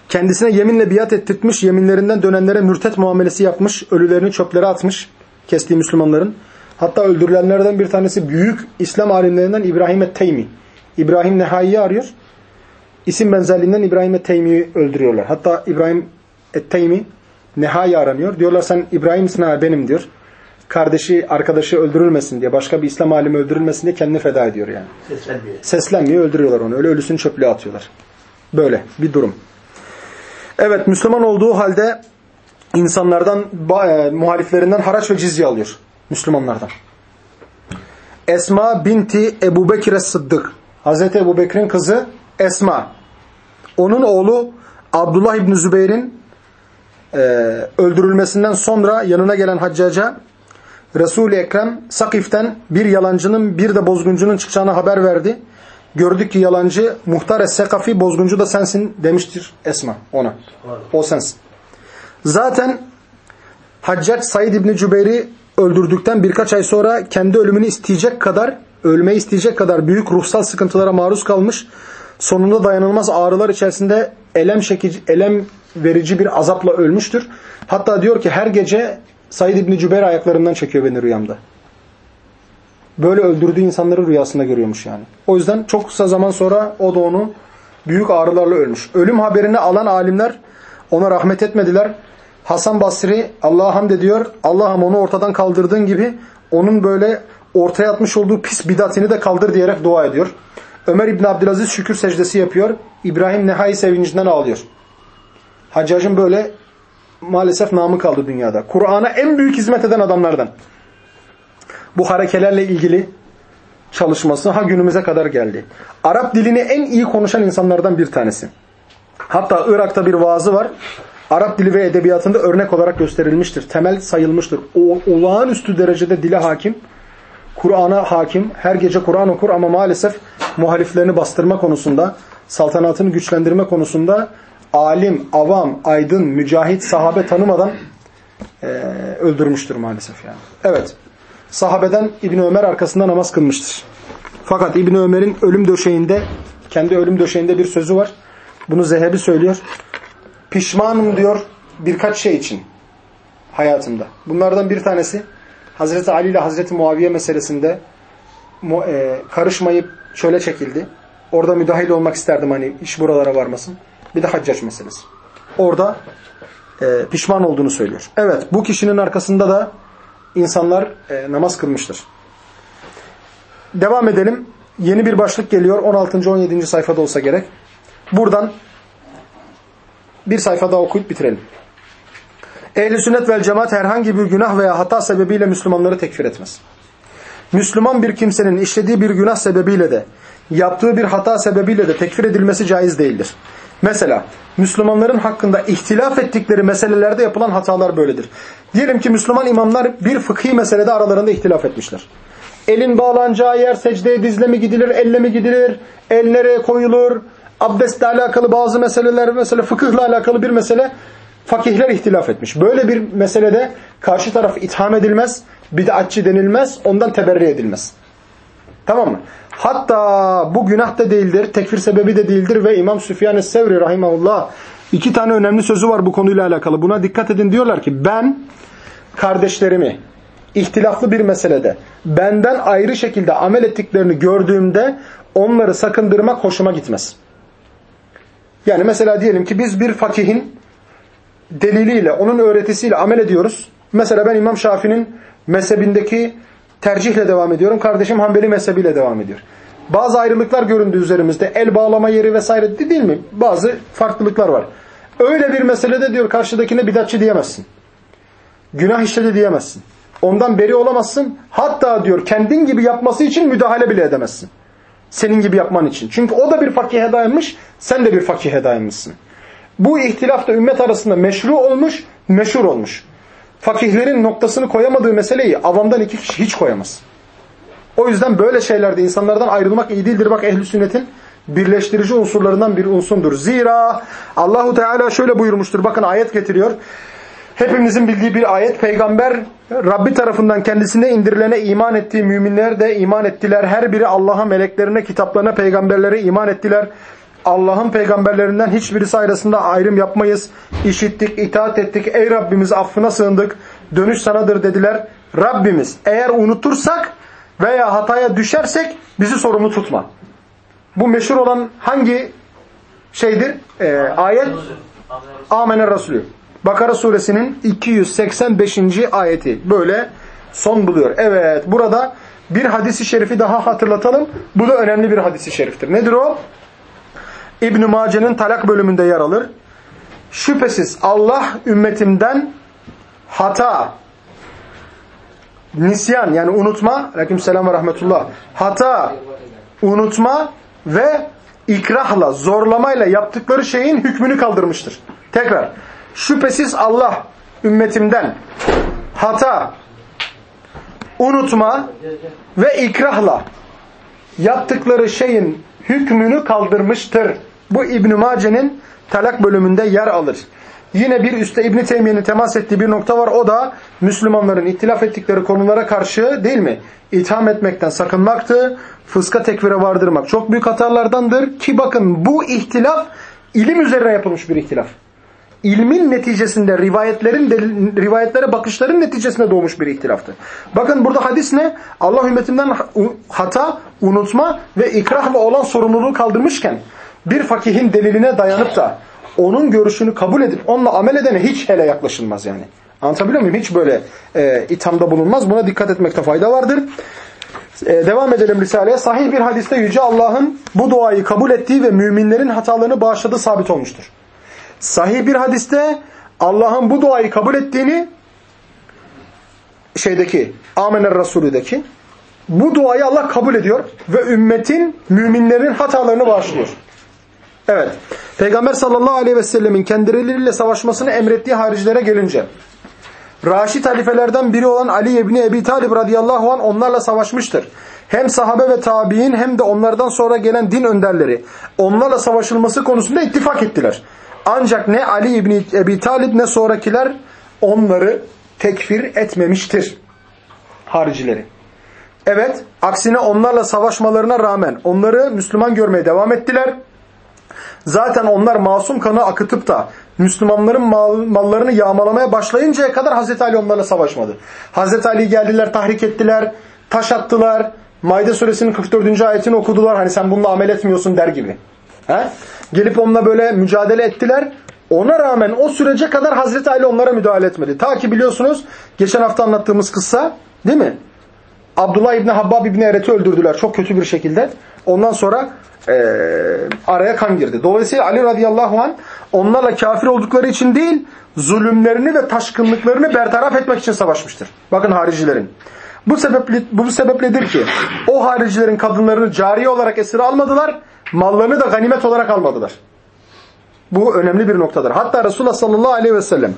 Kendisine yeminle biat ettirtmiş, yeminlerinden dönenlere mürtet muamelesi yapmış, ölülerini çöplere atmış, kestiği Müslümanların. Hatta öldürülenlerden bir tanesi büyük İslam alimlerinden İbrahim et-Teymi. İbrahim Nehai'yi arıyor. İsim benzerliğinden İbrahim et-Teymi'yi öldürüyorlar. Hatta İbrahim et-Teymi Nehai aranıyor. Diyorlar sen İbrahim'sin ha benim diyor. Kardeşi, arkadaşı öldürülmesin diye, başka bir İslam alimi öldürülmesin diye kendini feda ediyor yani. Seslenmiyor. Seslenmiyor, öldürüyorlar onu. Öyle ölüsünü çöplüğe atıyorlar. Böyle bir durum. Evet, Müslüman olduğu halde insanlardan, e, muhaliflerinden haraç ve cizye alıyor. Müslümanlardan. Esma binti Ebu Bekir'e Sıddık. Hazreti Ebu Bekir'in kızı Esma. Onun oğlu Abdullah İbni Zübeyir'in e, öldürülmesinden sonra yanına gelen haccaca Resul-i Ekrem Sakif'ten bir yalancının bir de bozguncunun çıkacağını haber verdi. Gördük ki yalancı muhtar es-sekafi bozguncu da sensin demiştir Esma ona. O sensin. Zaten Haccac Said İbni Cübeyr'i öldürdükten birkaç ay sonra kendi ölümünü isteyecek kadar, ölmeyi isteyecek kadar büyük ruhsal sıkıntılara maruz kalmış. Sonunda dayanılmaz ağrılar içerisinde elem, çekici, elem verici bir azapla ölmüştür. Hatta diyor ki her gece Said İbni Cübeyr ayaklarından çekiyor beni rüyamda. Böyle öldürdüğü insanları rüyasında görüyormuş yani. O yüzden çok kısa zaman sonra o da onu büyük ağrılarla ölmüş. Ölüm haberini alan alimler ona rahmet etmediler. Hasan Basri Allah'a hamd ediyor. Allah'ım onu ortadan kaldırdığın gibi onun böyle ortaya atmış olduğu pis bidatini de kaldır diyerek dua ediyor. Ömer İbni Abdülaziz şükür secdesi yapıyor. İbrahim Nehai sevincinden ağlıyor. Haccacın böyle maalesef namı kaldı dünyada. Kur'an'a en büyük hizmet eden adamlardan. Bu harekelerle ilgili çalışması ha günümüze kadar geldi. Arap dilini en iyi konuşan insanlardan bir tanesi. Hatta Irak'ta bir vaazı var. Arap dili ve edebiyatında örnek olarak gösterilmiştir. Temel sayılmıştır. O olağanüstü derecede dile hakim. Kur'an'a hakim. Her gece Kur'an okur ama maalesef muhaliflerini bastırma konusunda, saltanatını güçlendirme konusunda alim, avam, aydın, mücahit, sahabe tanımadan e, öldürmüştür maalesef yani. Evet. Sahabeden İbni Ömer arkasında namaz kılmıştır. Fakat İbni Ömer'in ölüm döşeğinde, kendi ölüm döşeğinde bir sözü var. Bunu Zehebi söylüyor. Pişmanım diyor birkaç şey için hayatımda. Bunlardan bir tanesi Hazreti Ali ile Hazreti Muaviye meselesinde e, karışmayıp şöyle çekildi. Orada müdahil olmak isterdim hani iş buralara varmasın. Bir de haccac meselesi. Orada e, pişman olduğunu söylüyor. Evet bu kişinin arkasında da insanlar e, namaz kılmıştır. Devam edelim. Yeni bir başlık geliyor. 16. 17. sayfada olsa gerek. Buradan bir sayfa daha okuyup bitirelim. Ehl-i sünnet vel cemaat herhangi bir günah veya hata sebebiyle Müslümanları tekfir etmez. Müslüman bir kimsenin işlediği bir günah sebebiyle de yaptığı bir hata sebebiyle de tekfir edilmesi caiz değildir. Mesela Müslümanların hakkında ihtilaf ettikleri meselelerde yapılan hatalar böyledir. Diyelim ki Müslüman imamlar bir fıkhi meselede aralarında ihtilaf etmişler. Elin bağlanacağı yer secdeye dizle mi gidilir, elle mi gidilir, el nereye koyulur, abdestle alakalı bazı meseleler, mesela fıkıhla alakalı bir mesele fakihler ihtilaf etmiş. Böyle bir meselede karşı taraf itham edilmez, bid'atçı denilmez, ondan teberri edilmez. Tamam mı? Hatta bu günah da değildir, tekfir sebebi de değildir ve İmam Süfyan Es-Sevri rahimahullah iki tane önemli sözü var bu konuyla alakalı. Buna dikkat edin diyorlar ki ben kardeşlerimi ihtilaflı bir meselede benden ayrı şekilde amel ettiklerini gördüğümde onları sakındırmak hoşuma gitmez. Yani mesela diyelim ki biz bir fakihin deliliyle, onun öğretisiyle amel ediyoruz. Mesela ben İmam Şafii'nin mezhebindeki tercihle devam ediyorum. Kardeşim Hanbeli mezhebiyle devam ediyor. Bazı ayrılıklar göründü üzerimizde. El bağlama yeri vesaire değil mi? Bazı farklılıklar var. Öyle bir meselede diyor karşıdakine bidatçı diyemezsin. Günah işledi diyemezsin. Ondan beri olamazsın. Hatta diyor kendin gibi yapması için müdahale bile edemezsin. Senin gibi yapman için. Çünkü o da bir fakihe dayanmış, sen de bir fakihe dayanmışsın. Bu ihtilaf da ümmet arasında meşru olmuş, meşhur olmuş. Fakihlerin noktasını koyamadığı meseleyi avamdan iki kişi hiç koyamaz. O yüzden böyle şeylerde insanlardan ayrılmak iyi değildir. Bak ehli sünnetin birleştirici unsurlarından bir unsurdur. Zira Allahu Teala şöyle buyurmuştur. Bakın ayet getiriyor. Hepimizin bildiği bir ayet. Peygamber Rabbi tarafından kendisine indirilene iman ettiği müminler de iman ettiler. Her biri Allah'a, meleklerine, kitaplarına, peygamberlere iman ettiler. Allah'ın peygamberlerinden hiçbirisi arasında ayrım yapmayız. İşittik, itaat ettik. Ey Rabbimiz affına sığındık. Dönüş sanadır dediler. Rabbimiz eğer unutursak veya hataya düşersek bizi sorumlu tutma. Bu meşhur olan hangi şeydir? Ee, ayet Amener Resulü. Bakara suresinin 285. ayeti böyle son buluyor. Evet burada bir hadisi şerifi daha hatırlatalım. Bu da önemli bir hadisi şeriftir. Nedir o? İbn-i Mace'nin talak bölümünde yer alır. Şüphesiz Allah ümmetimden hata, nisyan yani unutma, aleykümselam ve rahmetullah, hata, unutma ve ikrahla, zorlamayla yaptıkları şeyin hükmünü kaldırmıştır. Tekrar. Şüphesiz Allah ümmetimden hata, unutma ve ikrahla yaptıkları şeyin hükmünü kaldırmıştır. Bu İbn Mace'nin talak bölümünde yer alır. Yine bir üstte İbn Teymiye'nin temas ettiği bir nokta var. O da Müslümanların ittilaf ettikleri konulara karşı değil mi? İtham etmekten sakınmaktı. Fıska tekvire vardırmak çok büyük hatalardandır. Ki bakın bu ihtilaf ilim üzerine yapılmış bir ihtilaf. İlmin neticesinde rivayetlerin rivayetlere bakışların neticesinde doğmuş bir ihtilaftı. Bakın burada hadis ne? Allah ümmetimden hata, unutma ve ikrahla olan sorumluluğu kaldırmışken bir fakihin deliline dayanıp da onun görüşünü kabul edip onunla amel edene hiç hele yaklaşılmaz yani. Anlatabiliyor muyum? Hiç böyle e, ithamda bulunmaz. Buna dikkat etmekte fayda vardır. E, devam edelim Risale'ye. Sahih bir hadiste Yüce Allah'ın bu duayı kabul ettiği ve müminlerin hatalarını bağışladığı sabit olmuştur. Sahih bir hadiste Allah'ın bu duayı kabul ettiğini şeydeki Amener Resulü'deki bu duayı Allah kabul ediyor ve ümmetin müminlerin hatalarını bağışlıyor. Evet. Peygamber sallallahu aleyhi ve sellemin kendileriyle savaşmasını emrettiği haricilere gelince Raşid halifelerden biri olan Ali İbni Ebi Talib radıyallahu an onlarla savaşmıştır. Hem sahabe ve tabi'in hem de onlardan sonra gelen din önderleri onlarla savaşılması konusunda ittifak ettiler. Ancak ne Ali İbni Ebi Talib ne sonrakiler onları tekfir etmemiştir. Haricileri. Evet, aksine onlarla savaşmalarına rağmen onları Müslüman görmeye devam ettiler. Zaten onlar masum kanı akıtıp da Müslümanların mal, mallarını yağmalamaya başlayıncaya kadar Hazreti Ali onlarla savaşmadı. Hazreti Ali geldiler, tahrik ettiler, taş attılar. Maide suresinin 44. ayetini okudular. Hani sen bununla amel etmiyorsun der gibi. He? Gelip onunla böyle mücadele ettiler. Ona rağmen o sürece kadar Hazreti Ali onlara müdahale etmedi. Ta ki biliyorsunuz geçen hafta anlattığımız kıssa değil mi? Abdullah İbni Habbab İbni Eret'i öldürdüler çok kötü bir şekilde. Ondan sonra e, araya kan girdi. Dolayısıyla Ali radıyallahu an onlarla kafir oldukları için değil, zulümlerini ve taşkınlıklarını bertaraf etmek için savaşmıştır. Bakın haricilerin. Bu sebeple, bu sebepledir ki o haricilerin kadınlarını cariye olarak esir almadılar, mallarını da ganimet olarak almadılar. Bu önemli bir noktadır. Hatta Resulullah sallallahu aleyhi ve sellem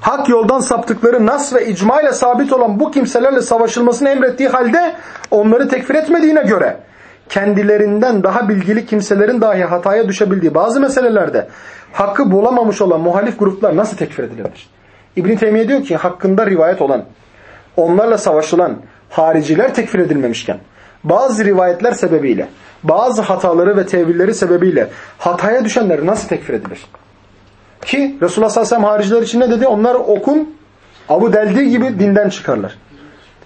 hak yoldan saptıkları nas ve icma ile sabit olan bu kimselerle savaşılmasını emrettiği halde onları tekfir etmediğine göre kendilerinden daha bilgili kimselerin dahi hataya düşebildiği bazı meselelerde hakkı bulamamış olan muhalif gruplar nasıl tekfir edilebilir? İbn Teymiye diyor ki hakkında rivayet olan, onlarla savaşılan hariciler tekfir edilmemişken bazı rivayetler sebebiyle, bazı hataları ve tevilleri sebebiyle hataya düşenler nasıl tekfir edilir? Ki Resulullah sallallahu aleyhi ve sellem hariciler için ne dedi? Onlar okun avu deldiği gibi dinden çıkarlar.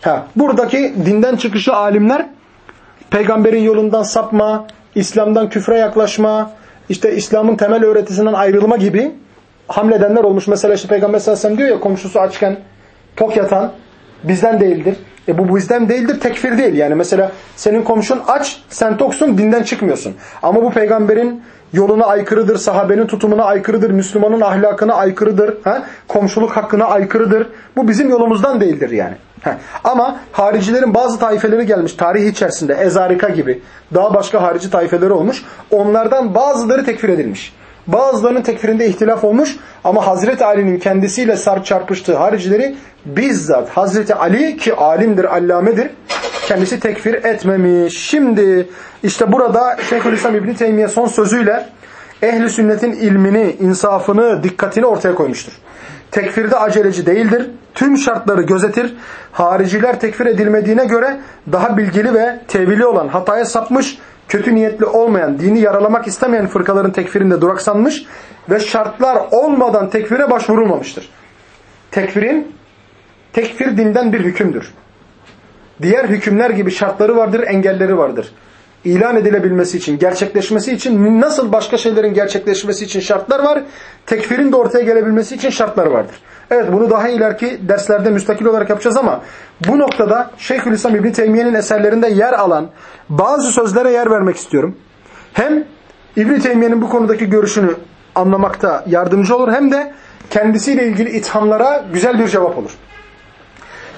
Ha, buradaki dinden çıkışı alimler peygamberin yolundan sapma, İslam'dan küfre yaklaşma, işte İslam'ın temel öğretisinden ayrılma gibi hamledenler olmuş. Mesela işte Peygamber sallallahu aleyhi ve sellem diyor ya komşusu açken tok yatan bizden değildir. E bu bizden değildir tekfir değil. Yani mesela senin komşun aç sen toksun dinden çıkmıyorsun. Ama bu peygamberin yoluna aykırıdır, sahabenin tutumuna aykırıdır, Müslümanın ahlakına aykırıdır, he? komşuluk hakkına aykırıdır. Bu bizim yolumuzdan değildir yani. Heh. Ama haricilerin bazı taifeleri gelmiş tarih içerisinde Ezarika gibi daha başka harici taifeleri olmuş. Onlardan bazıları tekfir edilmiş. Bazılarının tekfirinde ihtilaf olmuş ama Hazreti Ali'nin kendisiyle sarp çarpıştığı haricileri bizzat Hazreti Ali ki alimdir, allamedir kendisi tekfir etmemiş. Şimdi işte burada Şeyhülislam İbni Teymiye son sözüyle ehli sünnetin ilmini, insafını, dikkatini ortaya koymuştur. Tekfirde aceleci değildir. Tüm şartları gözetir. Hariciler tekfir edilmediğine göre daha bilgili ve tevili olan, hataya sapmış, kötü niyetli olmayan, dini yaralamak istemeyen fırkaların tekfirinde duraksanmış ve şartlar olmadan tekfire başvurulmamıştır. Tekfirin, tekfir dinden bir hükümdür. Diğer hükümler gibi şartları vardır, engelleri vardır. İlan edilebilmesi için, gerçekleşmesi için nasıl başka şeylerin gerçekleşmesi için şartlar var, tekfirin de ortaya gelebilmesi için şartlar vardır. Evet bunu daha ileriki derslerde müstakil olarak yapacağız ama bu noktada Şeyhülislam İbni Teymiye'nin eserlerinde yer alan bazı sözlere yer vermek istiyorum. Hem İbni Teymiye'nin bu konudaki görüşünü anlamakta yardımcı olur hem de kendisiyle ilgili ithamlara güzel bir cevap olur.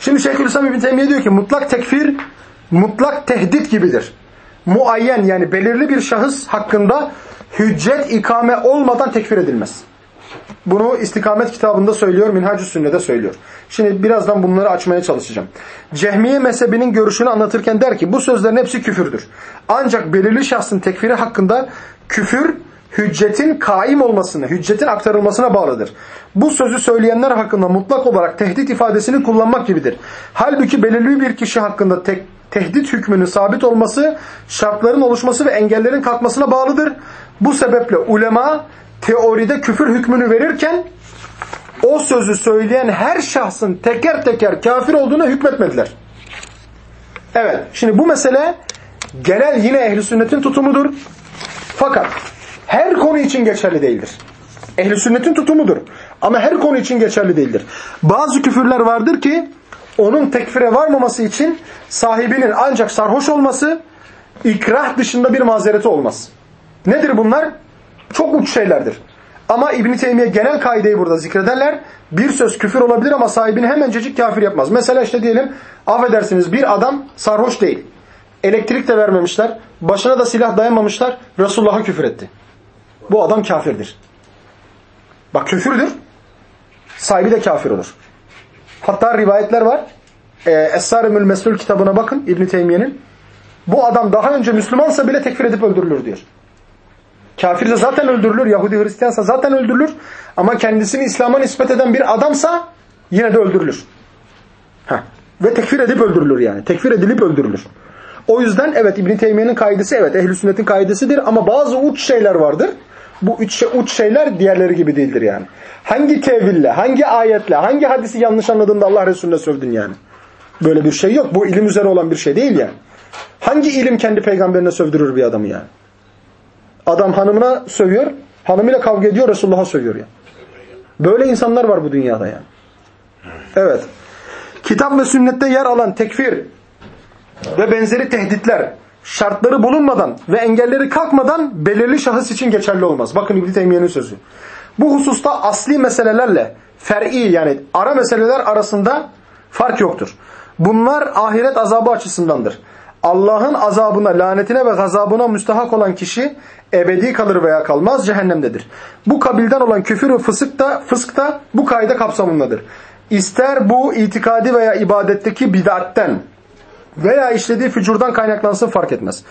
Şimdi Şeyhülislam İbni Teymiye diyor ki mutlak tekfir mutlak tehdit gibidir. Muayyen yani belirli bir şahıs hakkında hüccet ikame olmadan tekfir edilmez. Bunu istikamet kitabında söylüyor, Minhacü Sünne'de söylüyor. Şimdi birazdan bunları açmaya çalışacağım. Cehmiye mezhebinin görüşünü anlatırken der ki bu sözlerin hepsi küfürdür. Ancak belirli şahsın tekfiri hakkında küfür hüccetin kaim olmasına, hüccetin aktarılmasına bağlıdır. Bu sözü söyleyenler hakkında mutlak olarak tehdit ifadesini kullanmak gibidir. Halbuki belirli bir kişi hakkında tek, tehdit hükmünün sabit olması, şartların oluşması ve engellerin kalkmasına bağlıdır. Bu sebeple ulema teoride küfür hükmünü verirken o sözü söyleyen her şahsın teker teker kafir olduğuna hükmetmediler. Evet, şimdi bu mesele genel yine ehli sünnetin tutumudur. Fakat her konu için geçerli değildir. Ehli sünnetin tutumudur. Ama her konu için geçerli değildir. Bazı küfürler vardır ki onun tekfire varmaması için sahibinin ancak sarhoş olması ikrah dışında bir mazereti olmaz. Nedir bunlar? Çok uç şeylerdir. Ama İbn Teymiye genel kaideyi burada zikrederler. Bir söz küfür olabilir ama sahibini hemencecik kafir yapmaz. Mesela işte diyelim affedersiniz bir adam sarhoş değil. Elektrik de vermemişler. Başına da silah dayamamışlar. Resulullah'a küfür etti. Bu adam kafirdir. Bak küfürdür. Sahibi de kafir olur. Hatta rivayetler var. Ee, Es-Sarimül Mesul kitabına bakın İbn Teymiye'nin. Bu adam daha önce Müslümansa bile tekfir edip öldürülür diyor. Kafir de zaten öldürülür. Yahudi Hristiyansa zaten öldürülür. Ama kendisini İslam'a nispet eden bir adamsa yine de öldürülür. Heh. Ve tekfir edip öldürülür yani. Tekfir edilip öldürülür. O yüzden evet İbn Teymiye'nin kaidesi evet ehl sünnetin kaidesidir ama bazı uç şeyler vardır. Bu uç, şey, uç şeyler diğerleri gibi değildir yani. Hangi teville, hangi ayetle, hangi hadisi yanlış anladığında Allah Resulüne sövdün yani. Böyle bir şey yok. Bu ilim üzere olan bir şey değil yani. Hangi ilim kendi peygamberine sövdürür bir adamı yani? Adam hanımına sövüyor, hanımıyla kavga ediyor, Resulullah'a sövüyor yani. Böyle insanlar var bu dünyada yani. Evet. Kitap ve sünnette yer alan tekfir ve benzeri tehditler şartları bulunmadan ve engelleri kalkmadan belirli şahıs için geçerli olmaz. Bakın İbn Teymiye'nin sözü. Bu hususta asli meselelerle fer'i yani ara meseleler arasında fark yoktur. Bunlar ahiret azabı açısındandır. Allah'ın azabına, lanetine ve gazabına müstahak olan kişi ebedi kalır veya kalmaz cehennemdedir. Bu kabilden olan küfür ve fısık da, fısk da bu kaide kapsamındadır. İster bu itikadi veya ibadetteki bid'atten veya işlediği fücurdan kaynaklansın fark etmez.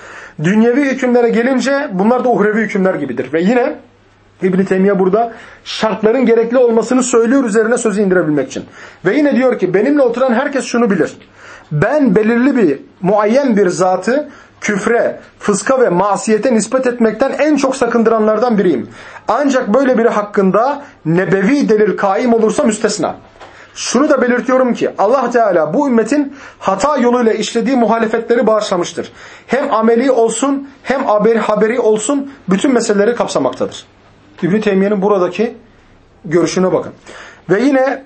Dünyevi hükümlere gelince bunlar da uhrevi hükümler gibidir. Ve yine İbn-i Teymiye burada şartların gerekli olmasını söylüyor üzerine sözü indirebilmek için. Ve yine diyor ki benimle oturan herkes şunu bilir. Ben belirli bir muayyen bir zatı küfre, fıska ve masiyete nispet etmekten en çok sakındıranlardan biriyim. Ancak böyle biri hakkında nebevi delil kaim olursa müstesna. Şunu da belirtiyorum ki Allah Teala bu ümmetin hata yoluyla işlediği muhalefetleri bağışlamıştır. Hem ameli olsun hem haberi, haberi olsun bütün meseleleri kapsamaktadır. İbn-i buradaki görüşüne bakın. Ve yine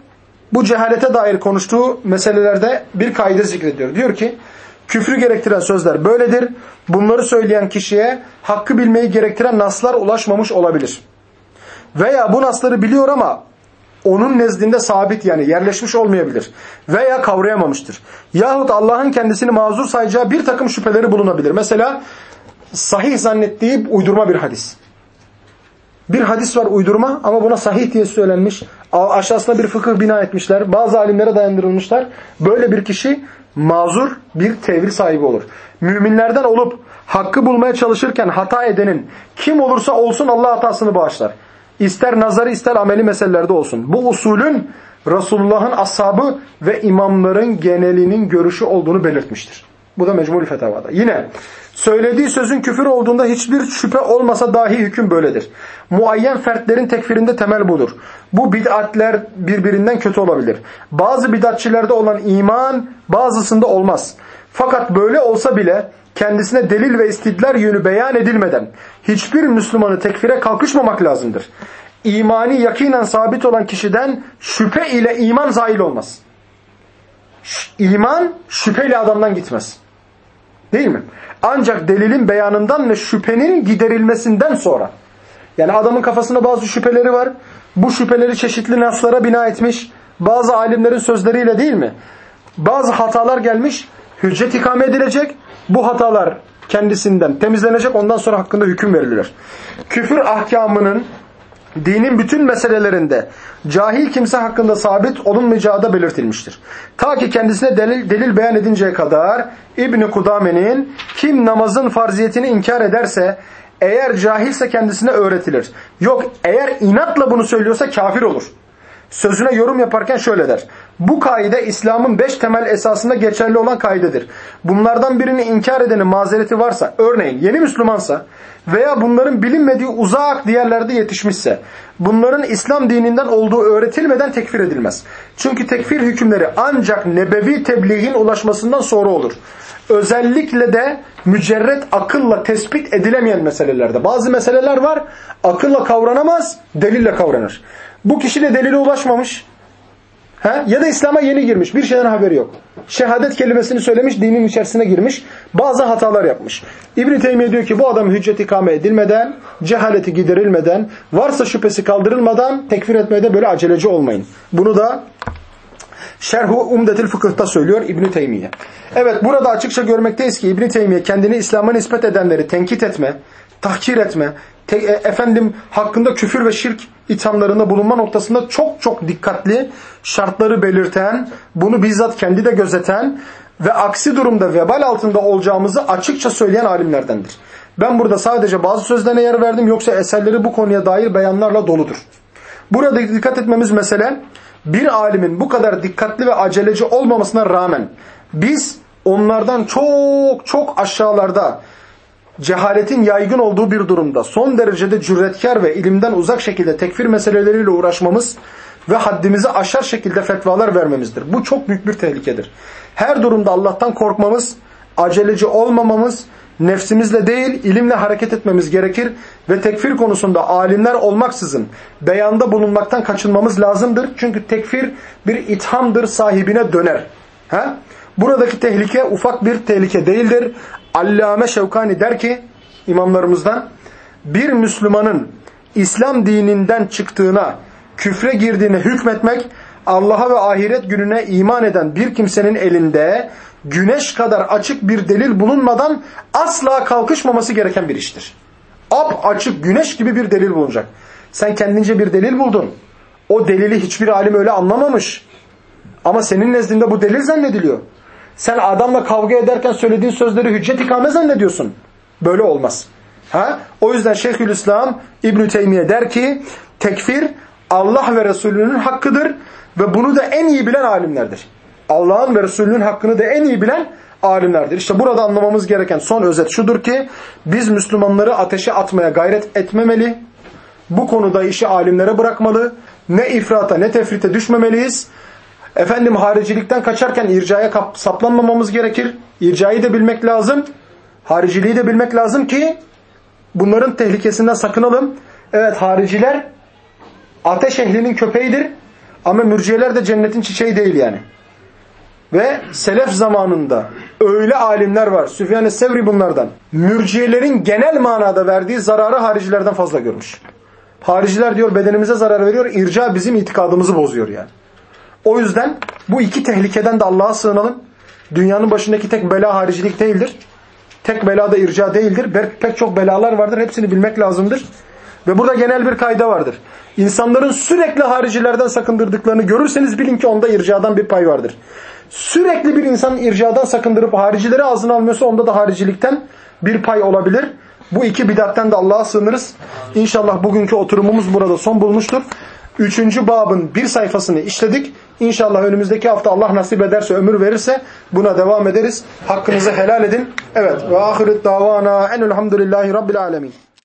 bu cehalete dair konuştuğu meselelerde bir kaide zikrediyor. Diyor ki küfrü gerektiren sözler böyledir. Bunları söyleyen kişiye hakkı bilmeyi gerektiren naslar ulaşmamış olabilir. Veya bu nasları biliyor ama onun nezdinde sabit yani yerleşmiş olmayabilir. Veya kavrayamamıştır. Yahut Allah'ın kendisini mazur sayacağı bir takım şüpheleri bulunabilir. Mesela sahih zannettiği uydurma bir hadis. Bir hadis var uydurma ama buna sahih diye söylenmiş. Aşağısına bir fıkıh bina etmişler. Bazı alimlere dayandırılmışlar. Böyle bir kişi mazur bir tevil sahibi olur. Müminlerden olup hakkı bulmaya çalışırken hata edenin kim olursa olsun Allah hatasını bağışlar. İster nazarı ister ameli meselelerde olsun. Bu usulün Resulullah'ın ashabı ve imamların genelinin görüşü olduğunu belirtmiştir. Bu da Mecmul Fetavada. Yine söylediği sözün küfür olduğunda hiçbir şüphe olmasa dahi hüküm böyledir. Muayyen fertlerin tekfirinde temel budur. Bu bid'atler birbirinden kötü olabilir. Bazı bid'atçilerde olan iman bazısında olmaz. Fakat böyle olsa bile kendisine delil ve istidler yönü beyan edilmeden hiçbir Müslümanı tekfire kalkışmamak lazımdır. İmani yakinen sabit olan kişiden şüphe ile iman zahil olmaz. İman şüpheyle adamdan gitmez. Değil mi? Ancak delilin beyanından ve şüphenin giderilmesinden sonra. Yani adamın kafasında bazı şüpheleri var. Bu şüpheleri çeşitli naslara bina etmiş. Bazı alimlerin sözleriyle değil mi? Bazı hatalar gelmiş. Hüccet ikame edilecek. Bu hatalar kendisinden temizlenecek ondan sonra hakkında hüküm verilir. Küfür ahkamının dinin bütün meselelerinde cahil kimse hakkında sabit olunmayacağı da belirtilmiştir. Ta ki kendisine delil, delil beyan edinceye kadar İbn-i Kudame'nin kim namazın farziyetini inkar ederse eğer cahilse kendisine öğretilir. Yok eğer inatla bunu söylüyorsa kafir olur. Sözüne yorum yaparken şöyle der. Bu kaide İslam'ın beş temel esasında geçerli olan kaidedir. Bunlardan birini inkar edenin mazereti varsa, örneğin yeni Müslümansa veya bunların bilinmediği uzak diğerlerde yetişmişse, bunların İslam dininden olduğu öğretilmeden tekfir edilmez. Çünkü tekfir hükümleri ancak nebevi tebliğin ulaşmasından sonra olur. Özellikle de mücerret akılla tespit edilemeyen meselelerde. Bazı meseleler var, akılla kavranamaz, delille kavranır. Bu kişi de delile ulaşmamış. He? Ya da İslam'a yeni girmiş. Bir şeyden haberi yok. Şehadet kelimesini söylemiş, dinin içerisine girmiş. Bazı hatalar yapmış. İbn-i Teymiye diyor ki bu adam hüccet ikame edilmeden, cehaleti giderilmeden, varsa şüphesi kaldırılmadan tekfir etmeye de böyle aceleci olmayın. Bunu da Şerhu Umdetil Fıkıh'ta söylüyor İbn Teymiye. Evet burada açıkça görmekteyiz ki İbn Teymiye kendini İslam'a nispet edenleri tenkit etme, tahkir etme, te, e, efendim hakkında küfür ve şirk ithamlarında bulunma noktasında çok çok dikkatli şartları belirten, bunu bizzat kendi de gözeten ve aksi durumda vebal altında olacağımızı açıkça söyleyen alimlerdendir. Ben burada sadece bazı sözlerine yer verdim yoksa eserleri bu konuya dair beyanlarla doludur. Burada dikkat etmemiz mesele bir alimin bu kadar dikkatli ve aceleci olmamasına rağmen biz onlardan çok çok aşağılarda cehaletin yaygın olduğu bir durumda son derecede cüretkar ve ilimden uzak şekilde tekfir meseleleriyle uğraşmamız ve haddimizi aşar şekilde fetvalar vermemizdir. Bu çok büyük bir tehlikedir. Her durumda Allah'tan korkmamız, aceleci olmamamız, nefsimizle değil ilimle hareket etmemiz gerekir ve tekfir konusunda alimler olmaksızın beyanda bulunmaktan kaçınmamız lazımdır. Çünkü tekfir bir ithamdır sahibine döner. Ha? Buradaki tehlike ufak bir tehlike değildir. Allame Şevkani der ki imamlarımızdan bir Müslümanın İslam dininden çıktığına, küfre girdiğine hükmetmek Allah'a ve ahiret gününe iman eden bir kimsenin elinde güneş kadar açık bir delil bulunmadan asla kalkışmaması gereken bir iştir. Ap açık güneş gibi bir delil bulunacak. Sen kendince bir delil buldun. O delili hiçbir alim öyle anlamamış. Ama senin nezdinde bu delil zannediliyor. Sen adamla kavga ederken söylediğin sözleri hüccet ikame zannediyorsun. Böyle olmaz. Ha? O yüzden Şeyhülislam İbn Teymiye der ki tekfir Allah ve Resulünün hakkıdır ve bunu da en iyi bilen alimlerdir. Allah'ın ve Resulünün hakkını da en iyi bilen alimlerdir. İşte burada anlamamız gereken son özet şudur ki biz Müslümanları ateşe atmaya gayret etmemeli. Bu konuda işi alimlere bırakmalı. Ne ifrata ne tefrite düşmemeliyiz. Efendim haricilikten kaçarken ircaya saplanmamamız gerekir. İrcayı da bilmek lazım. Hariciliği de bilmek lazım ki bunların tehlikesinden sakınalım. Evet hariciler ateş ehlinin köpeğidir. Ama mürciyeler de cennetin çiçeği değil yani. Ve selef zamanında öyle alimler var. Süfyan-ı Sevri bunlardan. Mürciyelerin genel manada verdiği zararı haricilerden fazla görmüş. Hariciler diyor bedenimize zarar veriyor. İrca bizim itikadımızı bozuyor yani. O yüzden bu iki tehlikeden de Allah'a sığınalım. Dünyanın başındaki tek bela haricilik değildir. Tek bela da irca değildir. Pek çok belalar vardır. Hepsini bilmek lazımdır. Ve burada genel bir kayda vardır. İnsanların sürekli haricilerden sakındırdıklarını görürseniz bilin ki onda ircadan bir pay vardır. Sürekli bir insan ircadan sakındırıp haricileri ağzına almıyorsa onda da haricilikten bir pay olabilir. Bu iki bidatten de Allah'a sığınırız. İnşallah bugünkü oturumumuz burada son bulmuştur. Üçüncü babın bir sayfasını işledik. İnşallah önümüzdeki hafta Allah nasip ederse, ömür verirse buna devam ederiz. Hakkınızı helal edin. Evet. Ve ahiret davana enelhamdülillahi rabbil alemin.